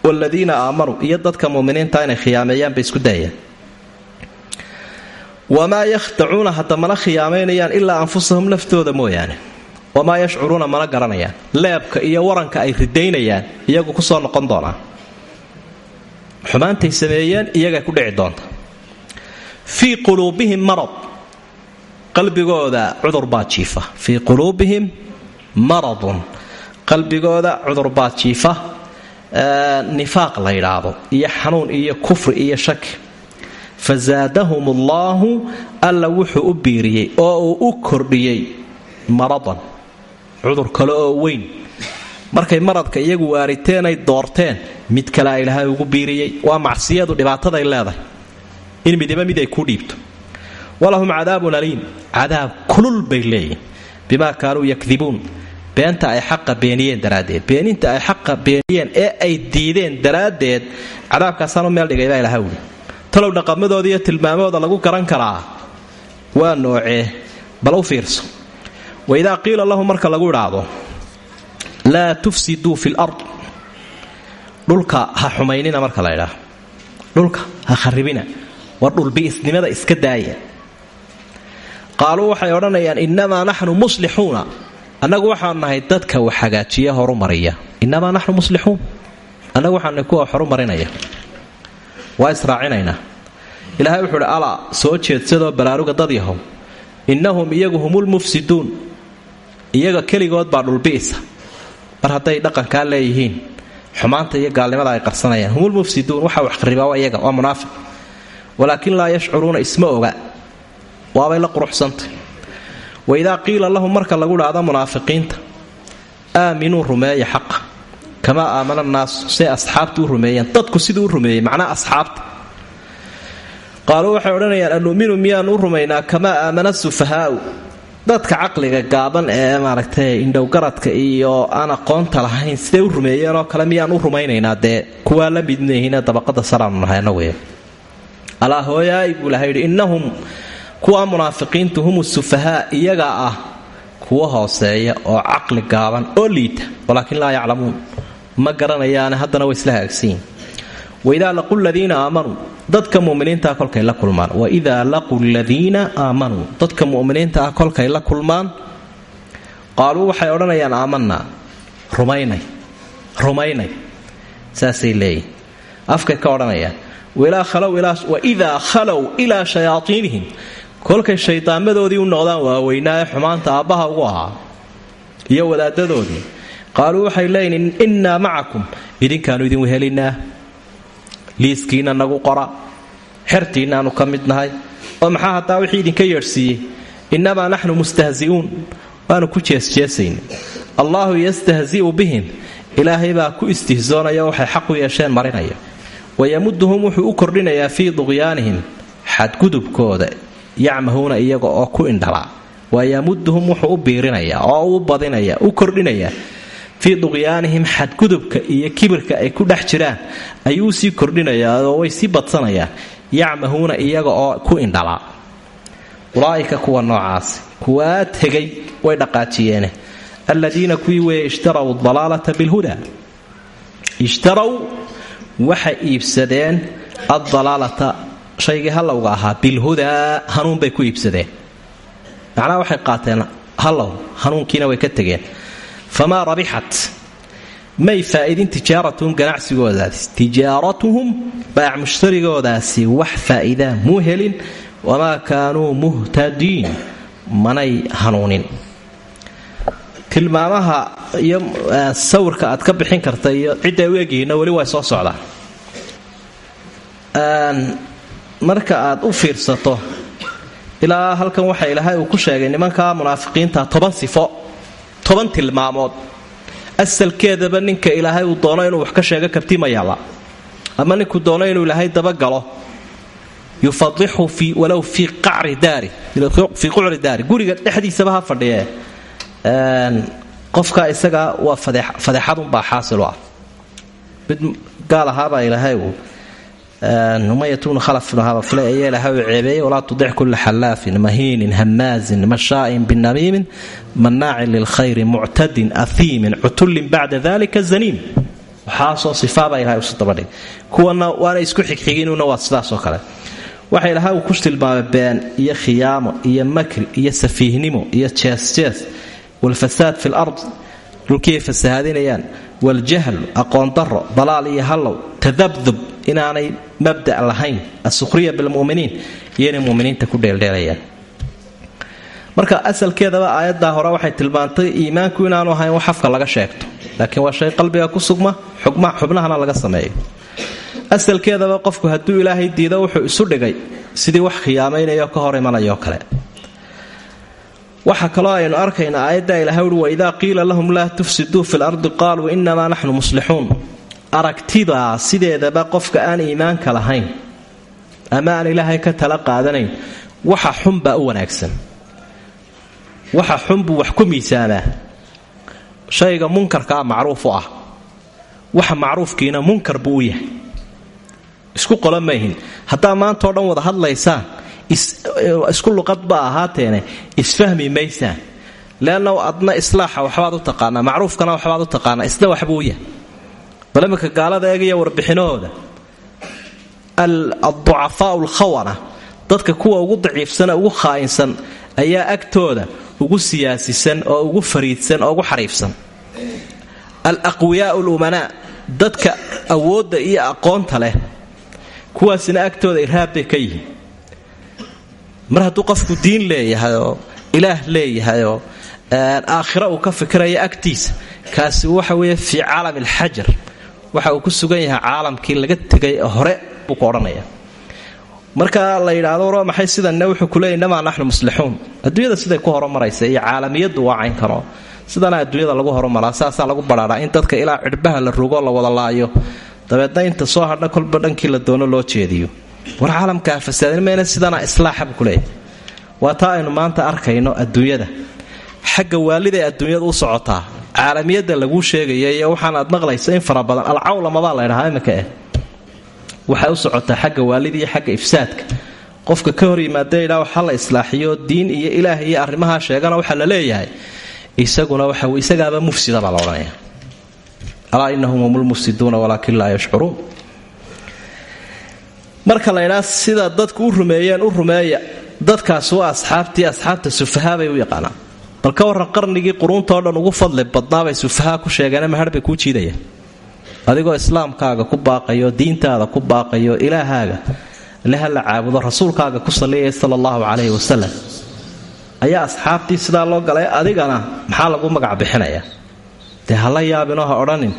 wladiina aamanuu iyo dadka muminiinta inay khiyaameeyaan bay isku dayayaan wamaa yakhdacuuna hadda mana khiyaamaynayaan ilaa anfusahum naftooda mooyaane wamaa yashcuruuna mana garanayaan leebka iyo waranka ay ridaynayaan iyagu ku soo noqon doonaan xumaantay sameeyeen iyagay ku dhici doonta fii quluubihim marad qalbigooda cudur baa jiifa fii quluubihim maradun qalbigooda cudur baa jiifa nifaaq la yidhaahdo iyo xanuun iyo kufri iyo shaki fa zaadahum allaahu alla wuxuu u biiriyey oo uu u kordhiyey maradan. Cudur kale oo weyn. Markay maradka iyagu waariteen ay doorteen mid kalea ilaahay ugu biiriyey. Waa macsiyadu dhibaataday leedahay. In midiba mid ay ku dhiibto. Walahum cadaabun aliim. Cadaab kulul bay leeyihiin bimaa kaanuu yakdibuun. Beenta ay xaqa beeniyeen daraaddeed. Beeninta ay xaqa beeniyeen ee ay diideen daraaddeed cadaabkaasaanu meel dhigay baa ilaha wuli talow dhaqamadooda iyo tilmaamahooda lagu garan karaa waa noocee bal u fiirso. Waidaa qiila lahu marka lagu idhaahdo laa tufsiduu fi lard dhulka ha xumaynina marka la ydhaa dhulka ha kharibina war dhulbi'isnimada iska daaya. Qaaluu waxay odhanayaan innamaa naxnu muslixuuna annagu waxaanu nahay dadka wax hagaajiya horumariya innamaa naxnu muslixuun annagu waxaanu kuwa horumarinaya waa israacinaynaa ilaahay wuxuu uhi alaa soo jeedsadoo baraaruga dad yahow innahum iyagu humulmufsiduun iyaga keligood baa dhulbi'isa mar hadday dhaqankaa leeyihiin xumaanta iyo gaalnimada ay qarsanayaan. Humulmufsiduun waxa wax qaribaa waa iyaga waa munaafiq. Walaakin laa yashcuruuna isma oga. Waabay la quruxsantay. Waidaa qiila lahum marka lagu dhahdo munaafiqiinta aaminuu rumeeya xaqa kamaa aamana annaasu say asxaabtu u rumeeyeen dadku siduu u rumeeyey macnaa asxaabta. Qaaluu waxay odhanayaan anuminu miyaan u rumaynaa kamaa aamana sufahaa'u dadka caqliga gaaban ee maaragtay indhowgaradka iyo aan aqoonta lahayn siday u rumeeyeenoo kale miyaan u rumaynaynaa dee? Kuwaa la midnahine dabaqada saraanu nahay anaguy alaa yidhi innahum kuwa munaafiqiintu hum sufahaa iyaga ah kuwa hooseeya oo caqli gaaban oo liita walaakin laa yaclamuun ma garanayaane haddana way isla hagaagsanyihin waidaa laqu ladiina aamanuu dadka muminiintaa kolkay la kulmaan. Waidaa laqu ladiina aamanuu dadka muminiinta ah kolkay la kulmaan. Qaaluu waxay odhanayaan aamanaa rumaynay rumaynay. Saasay leeyihiin afkay ka odhanayaan waidaa khalow ilaa shayaaiinihim kolkay shaydaamadoodii u noqdaan waaweynaa ee xumaanta aabbaha ugu ahaa iyo wadaadadoodii qaaluu waxay leeyihiin innaa macakum idinkaanu idin wehelinaa liiskiina nagu qora. Xertiinnaanu ka mid nahay. Oo maxaa haddaa wixii idinka yeedhsiiyey innamaa naxnu mustahzi'uun. Waanu ku jeesjeesayna allaahu yastahzi'u bihim. Ilaahay baa ku istihsoonaya waxay xaq u yeesheen marinaya. Wayamuduhum wuxuu u kordhinayaa fii duqyaanihim xadgudubkooda. Yacmahuuna iyaga oo ku indhalaa. Wayamuduhum wuxuu u biirinayaa oo u badinaya u kordhinayaa fii duqyaanihim xadgudubka iyo kibirka ay ku dhex jiraan ayuu sii kordhinayaa oo way sii badsanayaan yacmahuuna iyaga oo ku indhalaa ulaa'ika kuwa noocaasi kuwaa tegay way dhaqaajiyeene. Aladiina kuwii weeye ishtaraw dalaalata bilhuda ishtaraw waxay iibsadeen addalaalata shaygii hallowga ahaa bilhudaa hanuun bay ku iibsadeen. Macnaha waxay qaateen hallow hanuunkiina way ka tegeen famaa rabixat may faa'iidin tijaaratuhum ganacsigoodaasi tijaaratuhum baac mushtarigoodaasi wax faa'iidaa muu helin wamaa kaanuu muhtadiin manay hanuunin tilmaamaha iyo sawirka aad ka bixin karta iyo cidday u egyihiinna way soo socdaan marka aad u fiirsato ilaa halkan waxa ilaahay uu ku sheegay nimanka munaafiqiinta toban sifo toban tilmaamood. Asalkeedaba ninka ilaahay uu doono inuu wax ka sheego kabtima yaalla. Ama ninkuu doono inuu ilaahay dabagalo. Yufadixu walow fii qucri daari. Guriga dhexdiisaba ha fadhiye. Qofka isaga waa fadeexadunbaa xaasil u ah mid gaal ahaabaa ilaahay uu umayatuna khalafnahaba ayaa ilaahay uu ceebeeyey walaa tudic kulla xallaafin mahiinin hamaazin mashaa'in binamiimin mannaacin lilkhayri muctadin ahiimin cutullin bacda dalika zaniim. Waxaasoo sifaabaa ilahay usu kuwana waana isku xigxiginuna waa sidaasoo kale. Waxa ilaahay uu ku tilmaamay been iyo khiyaamo iyo makri iyo safiihnimo iyo jeesjees walfasaad fi lard dhulkiiay fasahaadinayaan waljahlu aqoondaro dalaal iyo hallow tadabdub inaanay mabda' lahayn asukhriya bilmuminiin iyo inay muminiinta ku dheeldheelayaan. Marka asalkeedaba aayaddaa hore waxay tilmaantay iimaanku inaanu ahayn wax afka laga sheegto laakiin waa shay qalbiga ku sugma xubnahana laga sameeyo. Asalkeedaba qofku hadduu ilaahay diido wuxuu isu dhigay sidii wax khiyaamaynayoo ka hor imanayoo kale. Waxa kaloo aynu arkaynaa aayadda ilahay uhi waidaa qiila lahum laa tufsiduu fi lardi qaaluu inamaa naxnu muslixuun aragtidaa sideedaba qofka aan iimaanka lahayn ama aan ilaahay ka tala qaadanayn waxa xunbaa u wanaagsan. Waxa xunbuu wax ku miisaamaa. Shayga munkarkaa macruuf u ah. Waxa macruufkiina munkar buu u yahay. Isku qola mayhin haddaa maantao dhan wada hadlaysaan isku luqad ba ahaateene isfahmi maysaan. Leanna adna islaaxa waxbaad u taqaanaa macruufkana waxbaad u taqaanaa isna waxbuu u yahay bal gaalada eegaya warbixinahooda alducafaau alkhawana dadka kuwa ugu daciifsana ugu khaa'insan ayaa agtooda ugu siyaasisan oo ugu fariidsan oo ugu xariifsan. Alaqwiyaau lumanaa dadka awoodda iyo aqoonta leh kuwaasina agtooda irhaab bay ka yihiin. Mar hadduu qofku diin leeyahayoo ilaah leeyahayoo aakhira uu ka fikiraya agtiisa kaasi waxa weeye fii caalami alxajar waxa uu ku sugan yahay caalamkii laga tegay hore buu ku marka la yidhaahdo war maxay sidanne wuxuu kuleeyay inamaa naxnu muslixuun adduunyada siday ku horumaraysa iyo caalamiyaddu waa caynkano sidana adduunyada lagu horumaraa saasaa lagu badhaadhaa in dadka ilaa cidhbaha la rogo la wada laayo. Dabeedna inta soo hadha kolba dhankii la doono loo jeediyo. War caalamkaa fasaadin mayna sidana islaaxa buu kuleeyahy waa taa aynu maanta arkayno adduunyada. Xagga waaliday adduunyada u socotaa caalamiyadda laguu sheegaya iyo waxaan aad maqlaysa in fara badan. Alcawlamabaa la ydhahaa imika eh? Waxay u socotaa xagga waalida iyo xagga ifsaadka. Qofka ka hor yimaada idhaa waxa la islaaxiyo diin iyo ilaah iyo arrimaha sheegana waxaa la leeyahay. Isaguna waxa isagaaba mufsida baa la odhanaya alaa inahum hum lmufsiduuna walaakin laa yashcuruun. Marka la ydhaa sida dadku u rumeeyeen u rumeeya dadkaas waa asxaabtii asxaabta sufahaa bay u yaqaanaan bal ka warran qarnigii quruuntao dhan ugu fadli badnaabay sufahaa ku sheegeen mahar bay kuu jiidayaan adigoo islaamkaaga ku baaqayo diintaada ku baaqayo ilaahaaga leha la caabudo rasuulkaaga ku salliyaya sala allahu calayhi wasalam ayaa asxaabtii sidaa loo galay adigana maxaa lagu magac bixinayaa dee hala yaabinoo ha odhanin.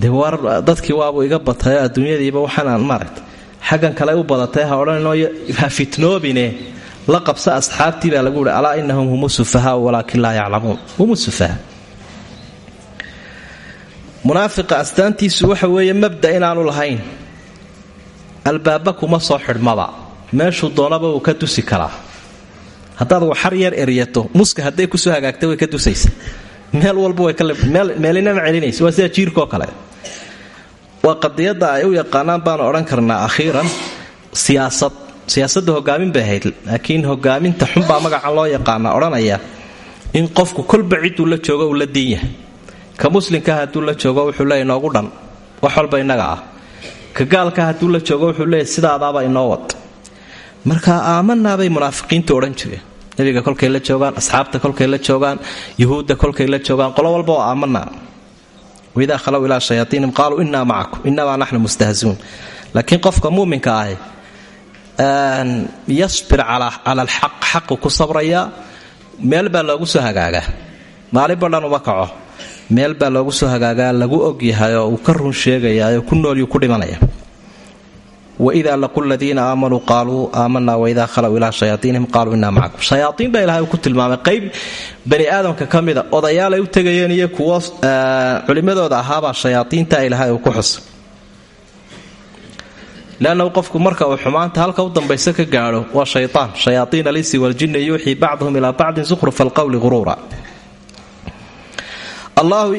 Dee war dadkii waabuu iga batayo adduunyadiiba waxaanaan maaragta xaggan kale u badatay ha odhaninoo ha fitnoobine la qabsa asxaabtii baa lagu yihi alaa inahum humu sufahaau walaakin laa yaclamuun. Humu sufaha munaafiqa astaantiisu waxa weeye mabda inaanu lahayn. Albaaba kuma soo xidhmaba. Meeshuu doonaba uu ka dusi karaa. Haddaad waxar yar eryato muska hadday ku soo hagaagta way ka dusaysa meel walba waymeelinama celinaysa waa sida jiirkaoo kale. Waa ay u yaqaanaan baanu odhan karnaa akhiiran siyaasad siyaasadda hogaamin bay ahayd laakiin hogaaminta xunbaa magacan loo yaqaana odhanaya in qofku kolba ciduu la joogo uu la diin yahay. Ka muslimka hadduu la joogo wuxuu leeya inoogu dhan wax walba innaga ah. Ka gaalka hadduu la joogo wuxuu leeya sidaadaaba inoo wad. Marka aamanaabay munaafiqiintu odhan jireen. Nebiga kolkay la joogaan asxaabta kolkay la joogaan yuhuudda kolkay la joogaan qolo walba oo aamanaa. Waidaa khalow ilaa shayaaiinihim qaaluu innaa macakum innamaa naxnu mustahziuun. Laakiin qofka muuminka ahi yasbir cala alxaq xaqu ku sabrayaa meel baa loogu soo hagaagaa maalinba dhan uma kaco. Meel baa loogu soo hagaagaa lagu ogyahay oo uu ka run sheegayaoo ku noolyuu ku dhimanaya. Waidaa laqu ladiina aamanuu qaaluu aamanaa waidaa khalow ilaa shayaaiinihim qaaluu innaa macakum shayaaiin baa ilahay uu ku tilmaamay. Qayb bani aadamka ka mida odayaalay u tegayeen iyo kuwo culimmadooda ahaabaa shayaaiinta ilahay uu ku xusay leannahu qofku marka uu xumaanta halka u dambaysa ka gaadho waa shaytaan shayaaiin alinsi waljinni yuuxii bacduhum ilaa bacdin sukhrufa alqowli huruura allahu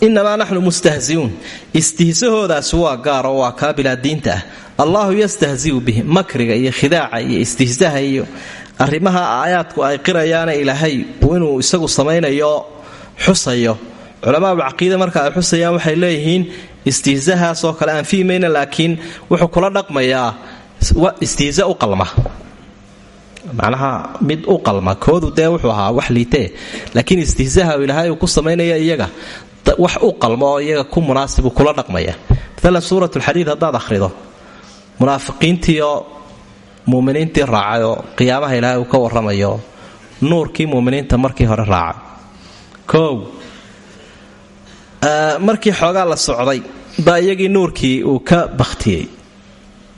inamaa naxnu mustahziuun istihsahoodaasi waa gaaroo waa kaa bilaadiinta ah allahu yastahziu bihi makriga iyo khidaaca iyo istihsaha iyo arrimaha aayaadku ay qirayaana ilaahay inuu isagu samaynayo xusayo culamaauulcaqiida marka ay xusayaan waxay leeyihiin istihsahaasoo kale aan fiimayna laakiin wuxuu kula dhaqmayaa. Istihsa u qalma. Macnaha mid u qalma. Koodu dee wuxuu ahaa wax liitee laakiin istihsaha ilaahay uu ku samaynaya iyaga wax u qalma oo iyaga ku munaasibu kula dhaqmaya. Maalan suurat lxadiid haddaad ahrido munaafiqiintiioo muuminiintii raacay oo qiyaamaha ilaahay uu ka warramayo nuurkii muuminiinta markii hore raacay koow markii xoogaa la socday baa iyagii nuurkii uu ka bakhtiyey.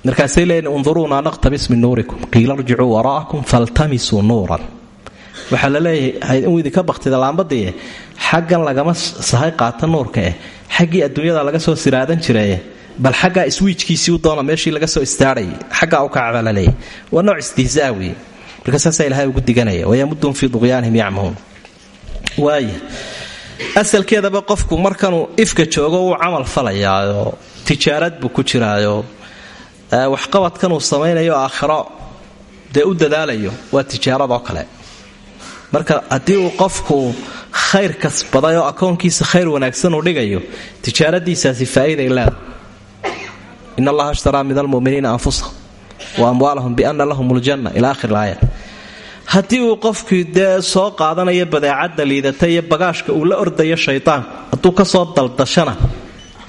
Markaasay leeyiin unduruunaa naqtabis min nuurikum. Qiila rjicuu waraa'akum faltamisuu nuuran. Waxaa la leeyahay inuu idinka bakhtida laambadii xaggan lagama sahay qaata nuurka eh xaggii adduunyada laga soo siraadan jiraye bal xaggaa iswiijkiisii u doona meeshii laga soo istaarayay xaggaa u kacbaa la leeyahy waa nooc istihzaa weeye. Marka saasaa ilahay ugu diganaya wayamudun fii duqyaanihim yacmahuun. Waaya asalkeedaba qofku markanuu ifka joogo wuu camal falayaayo tijaarad buu ku jiraayo waxqabadkanuu samaynayo aakhiro dee u dadaalayo waa tijaaradoo kale. Marka haddii uu qofku khayr kasbaday oo akoonkiisa khayr wanaagsan uu dhigayo tijaaradiisaasi faa'iiday leeda in allaha ashtaraa min almuminiina anfusahum wa amwaalahum biana lahum ljanna ila akhir laaya haddii uu qofkii dee soo qaadanayo badeecadda liidata iyo bagaashka uu la ordayo shaydaanku hadduu ka soo daldashana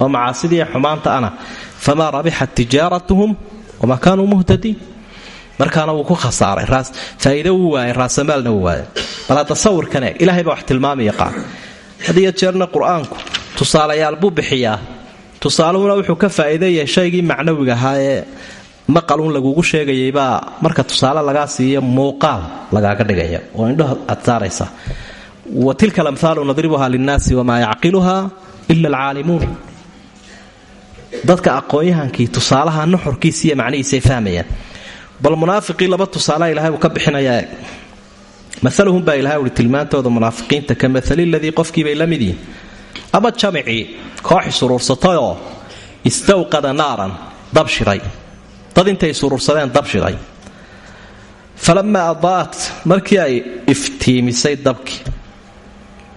oo macaasidii xumaanta ana. Famaa rabixat tijaaratuhum wamaa kaanuu muhtadiin. Markaana wuu ku khasaaray faa'iide wuu waayay raasamaalna wuu waayay bal hadda sawirkan ilaahay baa wax tilmaami yaqaan. Had iyo jeerna qur'aanku tusaalayaal buu bixiyaa. Tusaaluhuna wuxuu ka faa'iideeyahay shaygii macnawiga ahaa ee maqaluun lagugu sheegayaybaa marka tusaale lagaa siiyo muuqaal lagaaga dhigaya. Oo indhaha aad saaraysa. Wa tilka alamhaalu nadribuha linnaasi wamaa yacqiluha ila alcaalimuun. Dadka aqoon-yahankii tusaalaha nuxurkiisa iyo macnihiisay fahmayaan. Bal munaafiqii laba tusaale ilahay uu ka bixinayaa eeg maaluhum baa ilahay tilmaantooda munaafiqiinta ka maali ladii qofkiibay la mid yihiin ama jamicii koox isuruursatayoo istawqada naaran dab shiday dad intay isuruursadeen dab shiday. Falamaa adaat markii ay iftiimisay dabkii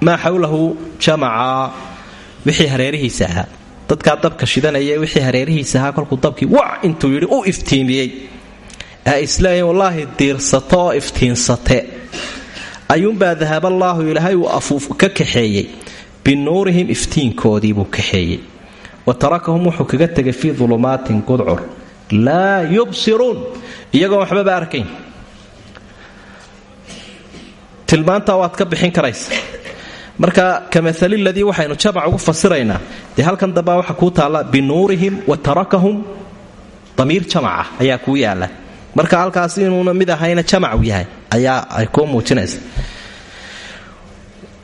maa xawlahu jamaca wixii hareerihiisa ahaa. Dadkaa dabka shidanaya wixii hareerihiisa ahaa kolkuu dabkii wac intuu yidhi u iftiimiyey. Ee isleeyiin wallaahi diirsato oo iftiinsate ayuunbaa dahaballaahu ilaahay uu afuuf ka kaxeeyey. Binuurihim iftiinkoodii buu kaxeeyey. Wa tarakahum wuxuu kaga tegay fii dulumaatin gudcur laa yubsiruun iyagoon waxbaba arkayn tilmaantaa waad ka bixin karaysa marka kamaali ladii waxaynu jamac ugu fasiraynaa dee halkan dambaa waxa kuu taalla binuurihim wa tarakahum damiir jamaca ayaa kuu yaalla marka halkaas inuuna mid ahayna jamacu yahay ayaa ay kuu muujinaysa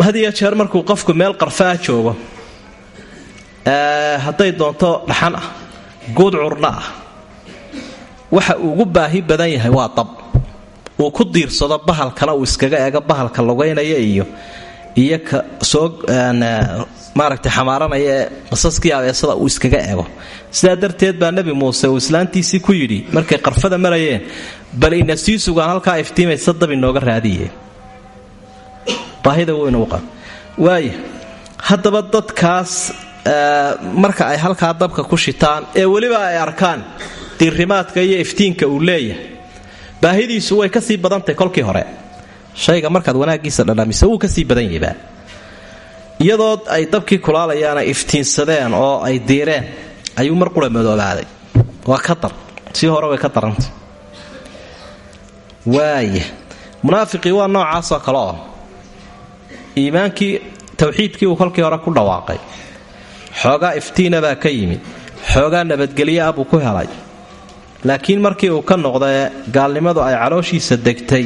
had jeer markuu qofku meel qarfaa joogo hadday doonto dhaxan ah gudcurna ah waxa ugu baahi badan yahay waa dab. Uu ku diirsado bahalkana uu iskaga eego bahalka lugaynaya iyo iyo soo maaragtay xamaaranaya ee qasaskii abeesada uu iskaga eego. Sidaa darteed baa nebi muuse uu islaantiisii ku yidhi markay qarfada marayeen bal ina sii sugaan halkaa iftiimaysa inooga raadiye baahida weynuuqa waaya haddaba dadkaas marka ay halkaa dabka ku shitaan ee weliba ay arkaan diirimaadka iyo iftiinka uu leeyahay. Baahidiisu way ka sii badantahy kolkii hore. Shayga markaad wanaagiisa dhadhamisa wuu ka sii badan yahba iyadoo ay dabkii kulaalayaan ay iftiinsadeen oo ay diireen ayuu mar qura madoobaaday waa ka dar. Hore way ka daranta waaya munaafiqii waa noocaasoo kale oo iimaankii tawxiidkii uu kolkii hore ku dhawaaqay. Xoogaa iftiina baa ka yimid. Xoogaa nabadgelyo buu ku helay laakiin markii uu ka noqdae gaalnimadu ay calooshiisa degtay.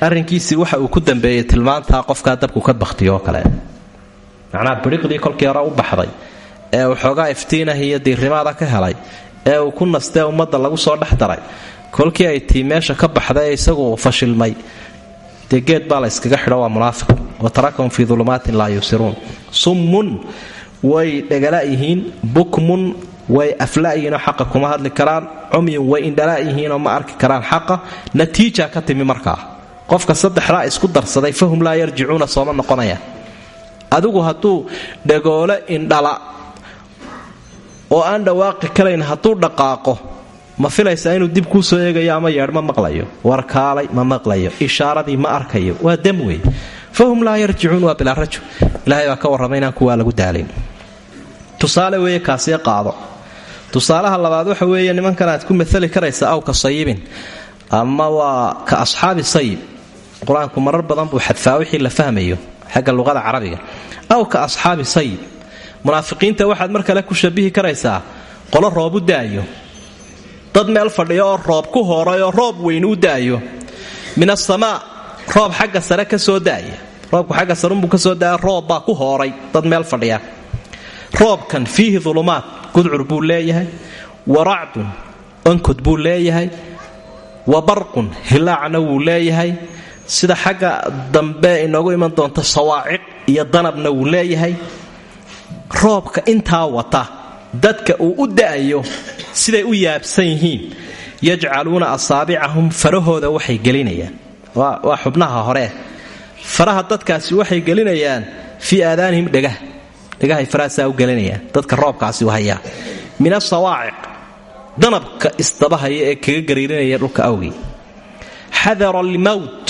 Arrinkiisii waxa uu ku dambeeyey tilmaantaa qofkaa dabku ka bakhtiyo oo kale. Macnaha bidhiqdii kolkii hore u baxday ee uu xoogaa iftiinah diirimaada ka helay ee uu ku nastee ummadda lagu soo dhex daray. Kolkii ay tii meesha ka baxday ee isagu fashilmay. Dee geed baa la yskaga xidho waa munaafiq. Wa fii dulumaatin laa yusiruun summun way dhagala yihiin bukmun way afla'yihiinoo xaqa kuma hadli karaan cumyun way indhala yihiinoo ma arki karaan xaqa natiija ka timi markaa qofka saddexdaa isku darsaday fahum laa yarjicuuna sooma noqonaya adigu hadduu dhagoole indhala oo aan dhawaaqi karayn hadduu dhaqaaqo ma filaysaa inuu dib kuu soo eegayo ama yeedh ma maqlayo. Warkaalay ma maqlayo. Ishaaradii ma arkayo. Waa dam fahum laa yarjicuun waa bilaa ilaahay ka warramay inaan kuwaa lagu daalayn tusaale weeye kaasiya qaado tusaalaha labaad waxa weeye nimankan aad ku maali karaysa aw ka sayibin ama waa ka asxaabi sayib. Qur'aanku marar badan buu xadfaa wixii la fahmayo xagga luqada carabiga. Aw ka asxaabi sayib. Munaafiqiinta waxaad mar kale ku shabihi karaysaa qolo roob u daayo. Dad meel fadhiya oo roob ku hooray oo roob weyn u daayo. Min asamaa roob xagga sare ka soo daaya roobku xagga sarunbuu ka soo daaya roob ku hooray dad meel fadhiya. Roobkan fiihi dulumaad gudcur buu leeyahay wa racdun onkod buu leeyahay wa barqun hilaacna wuu leeyahay. Sida xagga dambe inoogu iman doonta sawaaciq iyo danabna wuu leeyahay. Roobka intaa wata dadka uu u da'ayo siday u yaabsan yihiin. Yajcaluuna asaabicahum farahooda waxay gelinayaan. Waa xubnaha hore. Faraha dadkaasi waxay gelinayaan fii aadaanihim dhegah dhegahay farahaasaa u gelinayaan dadka roobkaasi hayaa. Min asawaaciq danabka isdabahaya ee kaga gariirinaya dhulka awgii xadara almowt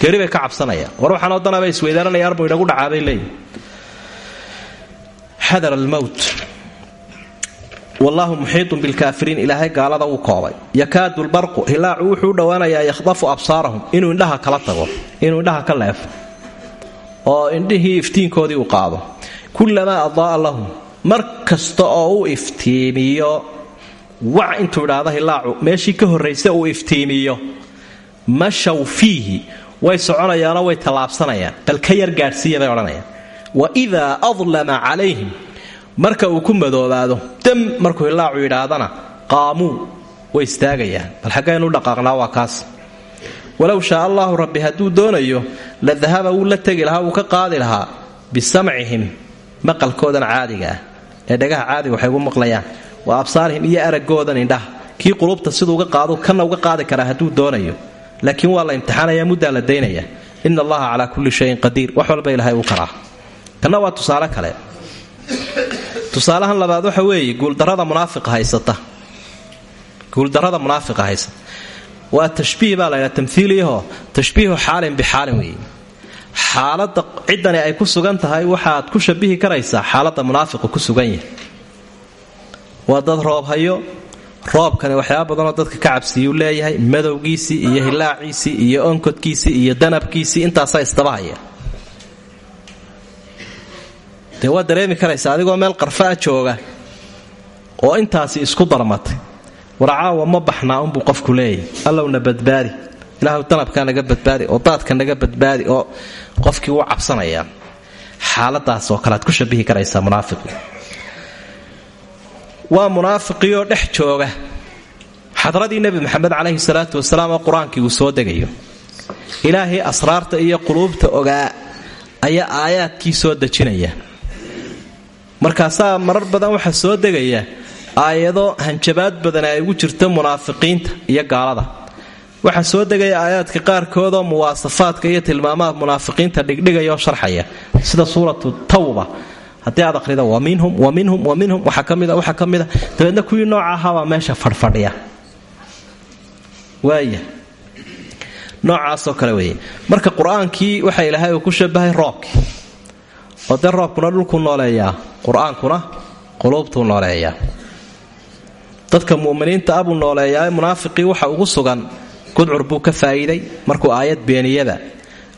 geri bay ka cabsanayaan war waxaanoo danaba isweydaaranaya arbu inagu dhacaabay leeyihi xadar almowt wallaahu muxiitun bilkaafiriin. Ilaahay gaalada wuu koobay. Yakaadu lbarqu hilaacu wuxuu u yakhdafu absaarahum. Inuu indhaha kala tago. Inuu indhaha ka leefo oo indhihii iftiinkoodii uu qaado kullamaa adaa'a lahum. Mar kasta oo uu iftiimiyo wac intuu idhaahdo hilaacu meeshii ka horraysa uu iftiimiyo. Mashaw fiihi way soconayaanoo way tallaabsanayaan bal ka yar gaadhsiiya bay odhanayaan. Wa idaa adlama calayhim marka uu ku madoobaado dam markuu hilaacu yidhaahdana qaamuu way istaagayaan. Bal xaggaynu dhaqaaqnaa waa kaas. Walow shaa allaahu rabbi hadduu doonayo la dahaba wuu la tegi lahaa wuu ka qaadi lahaa bisamcihim maqalkoodan caadiga ah ee dhagaha caadiga waxay ugu maqlayaan. Wa absaarihim iyo araggoodan indhaha. Kii qulubta siduu uga qaado kana uga qaadi karaa hadduu doonayo. Laakiin waa la imtixaanaya muddaa la daynaya ina allaha calaa kulli shayin qadiir. Wax walba ilahay uu karaa. Kanna waa tusaale kale. Tusaalahan labaad waxa weeye guuldarada munaafiqa haysata. Guuldarada munaafiqa haysata. Waa tashbiih baa laydhaha tamhiiliyaho tashbiihu xaalin bixaalin weeye xaaladda ciddani ay ku sugan tahay waxaad ku shabihi karaysaa xaaladda munaafiqu ku sugan yahay. Waa dad roob hayo roobkani waxyaaba badanoo dadka ka cabsiiyuu leeyahay madowgiisii iyo hilaaciisii iyo onkodkiisii iyo danabkiisii intaasaa isdabahaya dee waa dareemi karaysa adigoo meel qarfaa jooga oo intaasi isku darmatay. Warcaawa ma baxnaa unbuu qofku leeyahy allowna badbaadi ilaahu danabkaa naga badbaadi oo daadka naga badbaadi oo qofkii wuu cabsanayaa xaaladaas oo kalead ku shabihi karaysaa munaafiqi waa munaafiqiioo dhex jooga. Xadradii nebi maxamed calayhi salaatu wasalaam oo qur'aankii uu soo degayo. Ilaahay asraarta iyo quluubta ogaa ayaa aayaadkii soo dejinaya. Markaasaa marar badan waxaa soo degaya aayado hanjabaad badan ay ugu jirta munaafiqiinta iyo gaalada waxaa soo degaya aayaadka qaarkoodoo muwaasafaadka iyo tilmaamaha munaafiqiinta dhigdhigaya oo sharxaya sida suuratu tawba. Haddii aad aqrida wa minhum wa minhum wa minhum waxaa ka mida waxaa ka mida dabeedna kuwii nooca ahaabaa meesha fadhfadhiya. Waaya noocaasoo kale weeye. Marka qur'aankii waxa ilaahay uu ku shabahay roobkii oo dee roobkuna dhulkuu nooleeyaa qur'aankuna quluubtuu nooleeyaa. Dadka mu'miniinta abuu nooleeyaa munaafiqii waxa ugu sugan gudcur buu ka faa'iiday. Markuu aayad beeniyada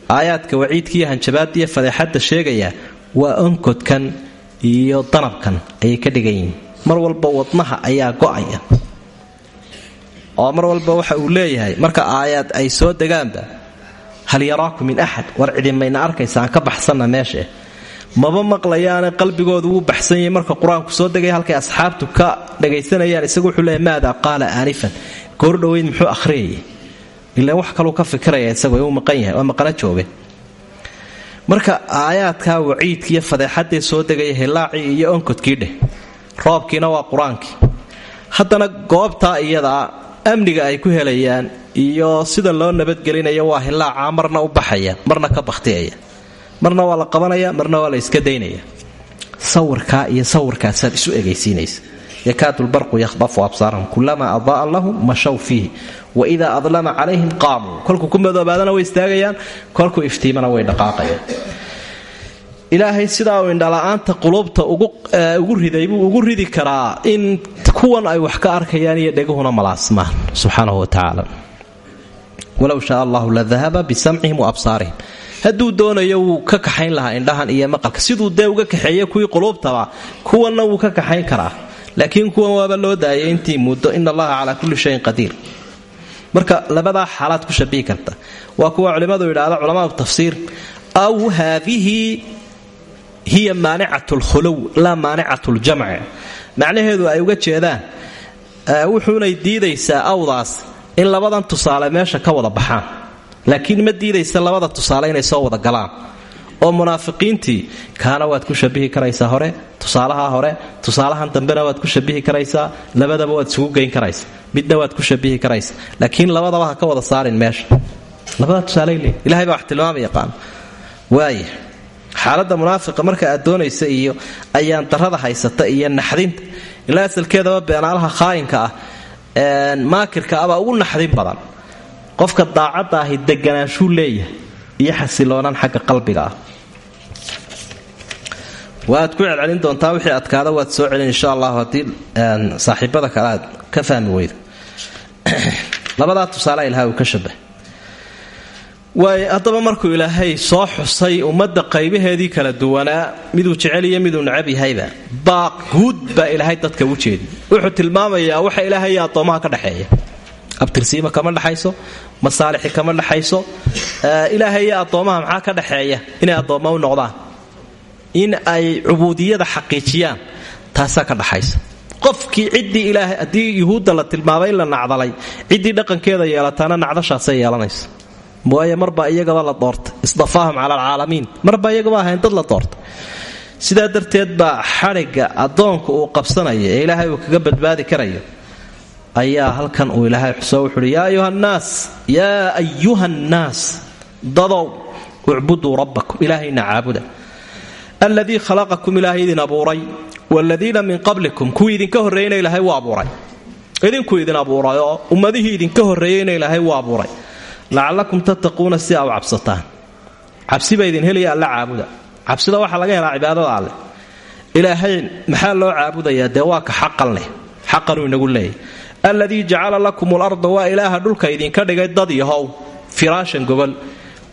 aayaadka waciidkiiyo hanjabaadiiyo fadeexadda sheegaya waa onkodkan iyo danabkan ayay ka dhigan mar walba wadnaha ayaa go'aya. Oo walba waxa uu leeyahay marka aayaad ay soo degaanba hal yaraaku min axad war cidimayna arkaysa aan ka baxsanna meeshae maba maqlayaane qalbigoodu wuu baxsan yahay marka qur'aanku soo degaya halkay asxaabtu ka dhagaysanayaan isagu wuxuu leeyahy maada qaala aanifan goordhoweyd muxuu akhriyayay ilaan wax kaluu ka fikiraya isagu uu maqan yahay waa maqana jooge marka aayaadkaa waciidkiiyo fadeexadee soo degaya hilaacii iyo onkodkii dheh roobkiina waa qur'aankii haddana goobtaa iyadaa amniga ay ku helayaan iyo sida loo nabadgelinayo waa hilaacaa marna u baxaya marna ka bakhtiyaya marna waa la qabanaya marna waa la iska daynaya. Sawirkaa iyo sawirkaasaad isu egaysiinaysa yakaadu lbarqu yakhdafu absaarahum kulamaa adaaa lahum mashaw fiihi waidaa adlama calayhim qaamuu kolkuu ku madoobaadana way istaagayaan kolkuu iftiimana way dhaqaaqayaan ilaahay sidaa uu indhala-aanta qulubta ugu riday buu ugu ridi karaa in kuwan ay wax ka arkayaan iyo dhegahuna malaasmaan subxaanahu watacaala walow shaa allahu la dahaba bisamcihim wa absaarihim hadduu doonayo wuu ka kaxayn lahaa indhahan iyo maqalka siduu dee uga kaxeeye kuwii quluubtaba kuwanna wuu ka kaxayn karaa laakiin kuwan waaba loo daayay intii muddo ina allaha calaa kulli shayin qadiir. Marka labadaa xaalaad ku shabihi karta. Waa kuwa culimmadu yidhaahda culamaau tafsiir aw haadihi hiya maanicat lkhuluw laa maanicat ljamci macnaheedu ay uga jeedaan wuxuunay diidaysaa awdaas in labadan tusaale meesha ka wada baxaan. Laakiin ma diidaysa labada tusaale inay soo wada galaan oo munaafiqiintii kaana waad ku shabihi karaysaa hore tusaalaha hore tusaalahan dambena waad ku shabihi karaysaa labadaba waad isugu geyn karaysa midna waad ku shabihi karaysa laakiin labadaba ha ka wada saarin meesha. Labada tusaalele ilahay baa wax tilmaama yaqaan waaya xaaladda munaafiqa marka aad doonaysa iyo ayaan darada haysata iyo naxdinta ilaa asalkeedaba beenaalaha khaayinka ah maakirka abaa ugu naxdin badan. Qofka daacadda ahi deganaanshuu leeyahay iyo xasiloonaan xagga qalbiga ah waad ku celcelin doontaa wixii adkaada waad soo celin insha allah haddii saaxiibada kale aad ka fahmi weydo. Labadaa tusaale ilahay uu ka shabah waay haddaba markuu ilaahay soo xusay ummadda qaybaheedii kala duwanaa miduu jecel iyo miduu necab yahayba baaq guud baa ilaahay dadka u jeedi. Wuxuu tilmaamayaa waxa ilaahay iyo addoomaha ka dhexeeya abtirsiima kama dhexayso masaalixi kama dhexayso ilaahay iyo addoomaha maxaa ka dhexeeya inay addoomma u noqdaan in ay cubuudiyada xaqiijiyaan taasaa ka dhaxaysa. Qofkii ciddii ilaahay haddii yuhuudda la tilmaamay la nacdalay ciddii dhaqankeeda yeelataana nacdashaasay yeelanaysa. Waayo marbaa iyagaba la doortay. Isdafaahum cala alcaalamiin. Marbaa iyagaba ahayn dad la doortay. Sidaa darteed baa xadhigga addoonka uu qabsanaya ee ilaahay uu kaga badbaadi karayo. Ayaa halkan uu ilaahay xuso wuxuuhi yaa ayuha nnaas yaa ayuha nnaas dadow ucbuduu rabbakum ilaahayna caabuda alladii khalaqakum ilaahay idin abuuray waaladiina min qablikum kuwii idinka horreeyeyna ilaahay wuu abuuray idinkuu idin abuuray oo ummadihii idinka horreeyeyna ilaahay wuu abuuray lacallakum tattaquuna si aa u cabsataan cabsiba idin helaya alla caabuda cabsida waxaa laga helaa cibaadada alleh ilaahay maxaa loo caabudayaa dee waa ka inagu leeyahy alladii jacala lakum larda waa ilaaha dhulka idinka dhigay dad yahow firaashan gogol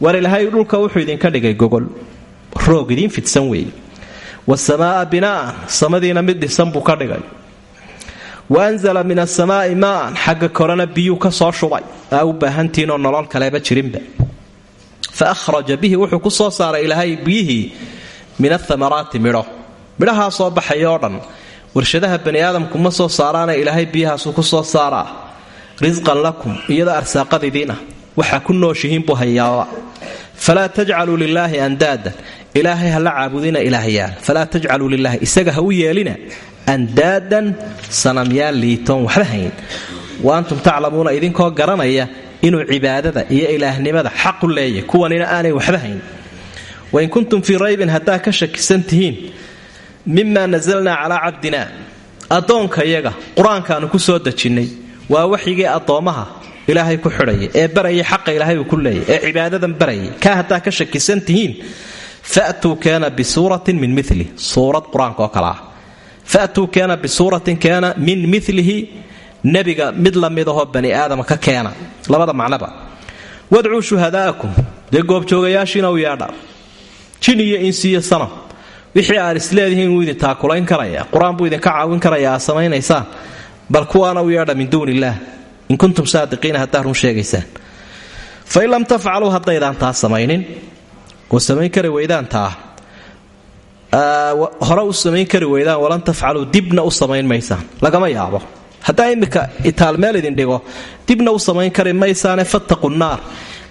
war ilaahay dhulka wuxuu idinka dhigay gogol roog idiin fidsan weeye wasamaa'a binaa'an samadiina mid dhisan buu ka dhigay. Wa anzala min asamaa'i maa'an xagga korena biyuu ka soo shubay. Aa u baahantiinoo nolol kaleba jirinba. Fa ahraja bihi wuxuu ku soo saaray ilaahay biyihii min athamaraati midho. Midhahaa soo baxaya oo dhan warshadaha bani aadamku ma soo saaraana ilaahay biyahaasuu ku soo saaraa. Risqan lakum iyadoo arsaaqadidiin ah. Waxaa ku nooshihiin buu hayaaba falaa tajcaluu lilaahi andaadan ilaahay ha la caabudina ilaahyaal falaa tajcaluu lilaahi isaga ha u yeelina andaadan sanamyaal liitoon waxba hayn. Wa antum taclamuuna idinkoo garanaya inuu cibaadada iyo ilaahnimada xaqu leeyahy kuwanina aanay waxba hayn. Wain kuntum fii raybin haddaa ka shakisan tihiin mima nasalnaa calaa cabdina addoonka yaga qur'aankaanu ku soo dejinnay. Waa waxyigii addoommaha ilaahay ku xidhaya ee barayay xaqa ilaahay uu ku leeyay ee cibaadadan barayay. Kaa haddaa ka shakisan tihiin fatuu keena bisuuratin min mili suurad qur'aanka oo kale ah fatuu keena bisuuratin keena min milihi nebiga mid la midahoo bani aadama ka keena labada macnaba wadcuu shuhadaa'akum dee goobjoogayaashiina u yeedha jin iyo insiiyo wixii aad isleedihiin wuu idin taakulayn karaya qur'aan buu idinka caawin karaya aad bal kuwaana u yeedha min illaah in kuntum saadiqiina haddaa run sheegaysaan fain lam tafcaluu haddaydaan taa samaynin oo samayn kari weydaan taa. Hore u samayn kari weydaan walan tafcaluu dibna u samayn maysaan lagama yaabo. Haddaa iminka itaalmeel idin dhigo dibna u samayn kari maysaane fattaqu naar.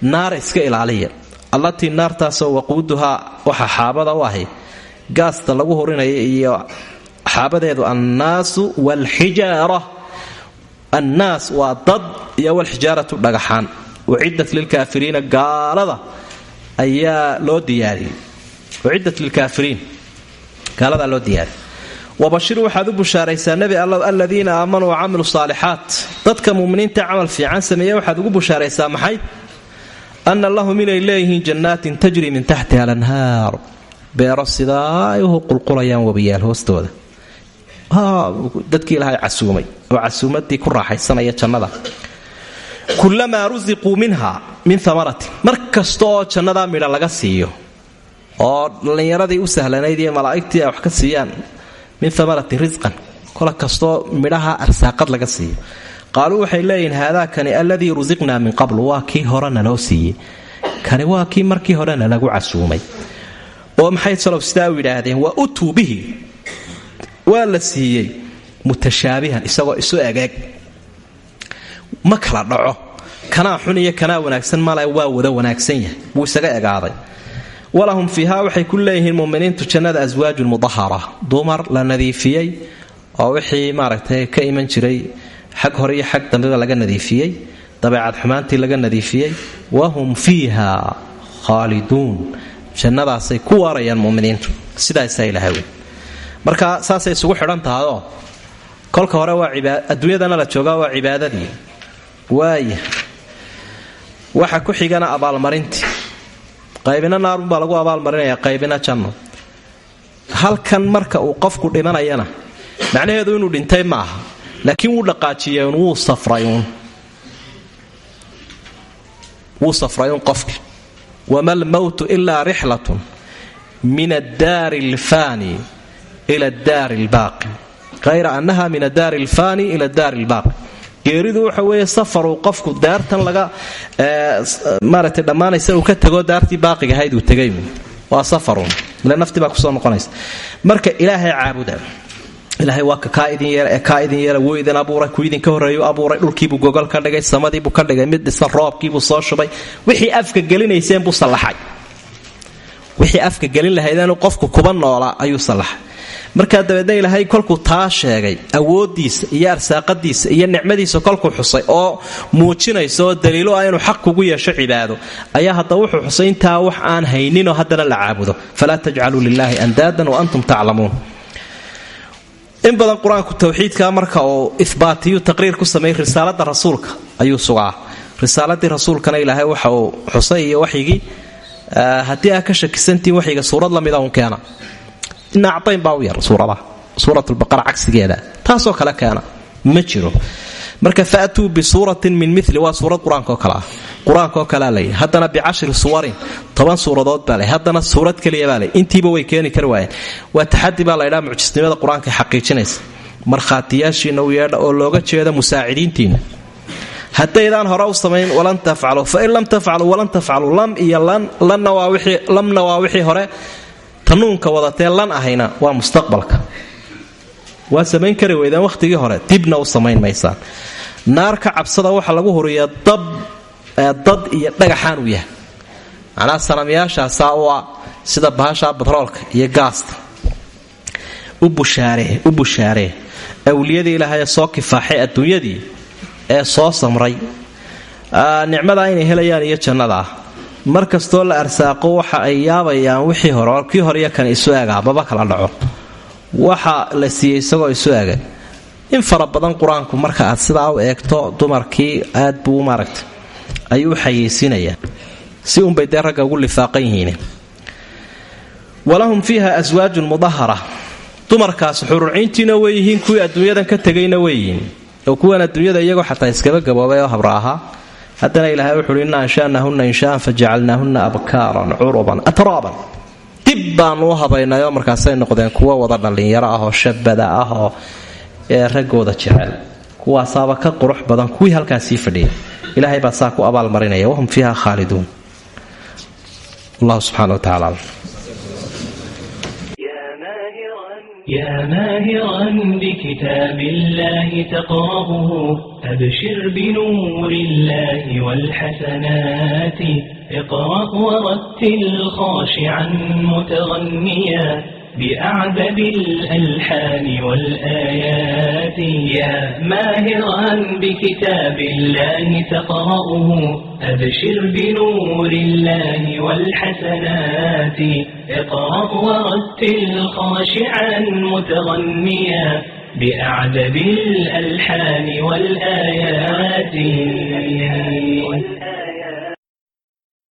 Naara iska ilaaliya. Allatii naartaasoo waquuduhaa waxa xaabada u ahay gaasta lagu hurinaya iyo xaabadeedu annaasu waalxijaara annaas waa dad iyo walxijaaratu dhagaxaan. Uciddat lilkaafiriina gaalada ayaa loo diyaariyey. Uciddat lilkaafiriin. Gaaladaa loo diyaariyey. Wabashir waxaad u bushaaraysaa nebi allow aladiina aamanuu wacamilu saalixaat dadka muminiinta camal fiican sameeya waxaad ugu bushaaraysaa maxay? Ana lahum inay leeyihiin jannaatin tajri min taxtiha alanhaar. Beero sidaa ay u qulqulayaan wabiyaal hoostooda. Dadkii ilaahay casuumay. Oo casuumadii ku raaxaysanaya jannada. Kulamaa rusiquu minha min amaratin mar kasta oo jannadaa midha laga siiyo oo dhallinyaradii u sahlanayd iyo malaa'igtii ay wax ka siiyaan min amaratin risqan kola kastoo midhaha arsaaqad laga siiyo. Qaaluu waxay leeyihiin haadaakani alladii rusiqnaa min qablu waa kii horena loo siiyey. Kani waa kii markii horena lagu casuumay. Oo maxay salow sidaa u yidhaahdeen? Waa utuu bihi waa la siiyey mutashaabihan isagoo isu egeeg. Ma kala dhaco kanaa xun iyo kanaa wanaagsan male waa wada wanaagsan yahay. Wuu isaga egaaday. Walahum fiiha waxay ku leeyihiin muminiintu jannada aswaajun mudahara. Dumar la nadiifiyey oo wixii maaragtay ka iman jiray xag hore iyo xag dambeba laga nadiifiyey dabeecad xumaantii laga nadiifiyey. Wahum fiiha khaaliduun. Jannadaasay ku waarayaan muminiintu. Sidaasaa ilaha wey marka saasay isugu xidhan tahayoo kolka hore waa adduunyadana la joogaa waa cibaadadii. Waaya waxa ku xigana abaalmarintii qaybina naarunbaa lagu abaalmarinaya qaybina janno. Halkan marka uu qofku dhimanayana macnaheedu inuu dhintay ma aha laakiin wuu dhaqaajiyeen wuu safrayuun. Wuu safrayuun qofki. Wama almowtu ilaa rixlatun min addaari alfaani ila addaari albaaqi. Hayra annaha min addaari alfaani ila addaari albaaqi geeridu waxa weeye safaruu qofku daartan laga maaragtay dhammaanaysa uu ka tago daartii baaqiga ahayd uu tegay. Waa safarun. Ile naftii baa ku soo noqonaysa. Marka ilaahay caabuda. Ilaahay waa ka kaa idin yeela ee kaa idin yeela idin abuuray ku idinka horreeyu abuuray dhulkiibuu gogol ka dhigay samadiibuu ka dhigay mid dhisan roobkiibuu soo shubay. Wixii afka gelinayseen buu sallaxay. Wixii afka gelin lahaydeenuu qofku kuba noolaa ayuu sallaxay markaa dabeedna ilaahay kolkuu taa sheegay awoodiisa iyo arsaaqadiisa iyo nicmadiisa kolkuu xusay oo muujinaysa daliilo ah xaq kugu yeesho cibaado. Ayaa hadda wuxuu xusay intaa wax aan hayninoo haddana la caabudo. Falaa tajcaluu lilaahi andaadan wa antum taclamuun. In badan qur'aanku towxiidka marka uu ihbaatiyu taqriir ku sameeyey risaalada rasuulka ayuu sugaa. Risaaladii rasuulkana ilaahay waxa uu xusay iyo waxyigii haddii aa ka shakisantihiin waxyiga suurad lamida un keena ina baa u yar suuradaha suuratulbaqara cagsigeeda taasoo kale keena ma jiro marka faatuu bisuuratin min mili waa suurad qur'aankaoo kale ah qur'aankaoo kalea bicashri suwarin toban suuradood baa lay haddana suurad keliya baa lay intiiba way keeni kari waayeen waa taxadi baa laydhaa mucjisnimada qur'aanka xaqiijinaysa markhaatiyaashiina u yeedha oo looga jeeda musaacidiintiina haddaydaan hore u samayn walan tafcaluu fain lam tafcaluu walan tafcaluu lam iyo lamna waa wixii hore tanuunka wadatee lan ahayna waa mustaqbalka. Waa samayn kari weydaan wakhtigii hore dibna u samayn maysaan. Naarka cabsada waxaa lagu huriyaa dad iyo dhagaxaan uu yahay. Macnaha sanamyaashaasaa u ah sida bahashaa batroolka iyo gaasta. U bushaaree awliyadii ilaahaye soo kifaaxay adduunyadii ee soo samray. Nicmadaa inay helayaan iyo jannadaa mar kastoo la arsaaqo waxa ay yaabayaan wixii hore kii horeiyo kan isu egaa maba kala dhaco. Waxa la siiyey isagoo isu egay in fara badan qur'aanku marka aad sidaa u eegto dumarkii aad buu maaragta ayuu xayeysiinayaa si unbay dee ragga ugu lifaaqan yihiin. Walahum fiiha aswaajun mudahara. Dumarkaas xururciintiina way yihiin kuwii adduunyadan ka tegayna way yihiin. Oo kuwan adduunyada iyagoo xataa iskaba gaboobay oo habra haddana ilaahay wuxuuhi inna anshanahunna inshaan fajacalnaahunna abkaaran curuban atraaban. Dib baanu u habaynayoo markaasay noqdeen kuwo wada dhallinyaro ah oo shabada ah oo ee raggooda jecel. Kuwaasaaba ka qurux badan kuwii halkaasii fadhiyay ilaahay baa saa ku abaalmarinaya wahum fiiha khaaliduun. Allah subxana wa tacala يا ماهرا بكتاب الله تقرأه أبشر بنور الله والحسنات اقرأ ورتل خاشعا متغنيا بأعذب الألحان والآيات يا ماهرا بكتاب الله تقرأه أبشر بنور الله والحسنات اقرأ ورتل خاشعا متغنيا بأعذب الألحان والآيات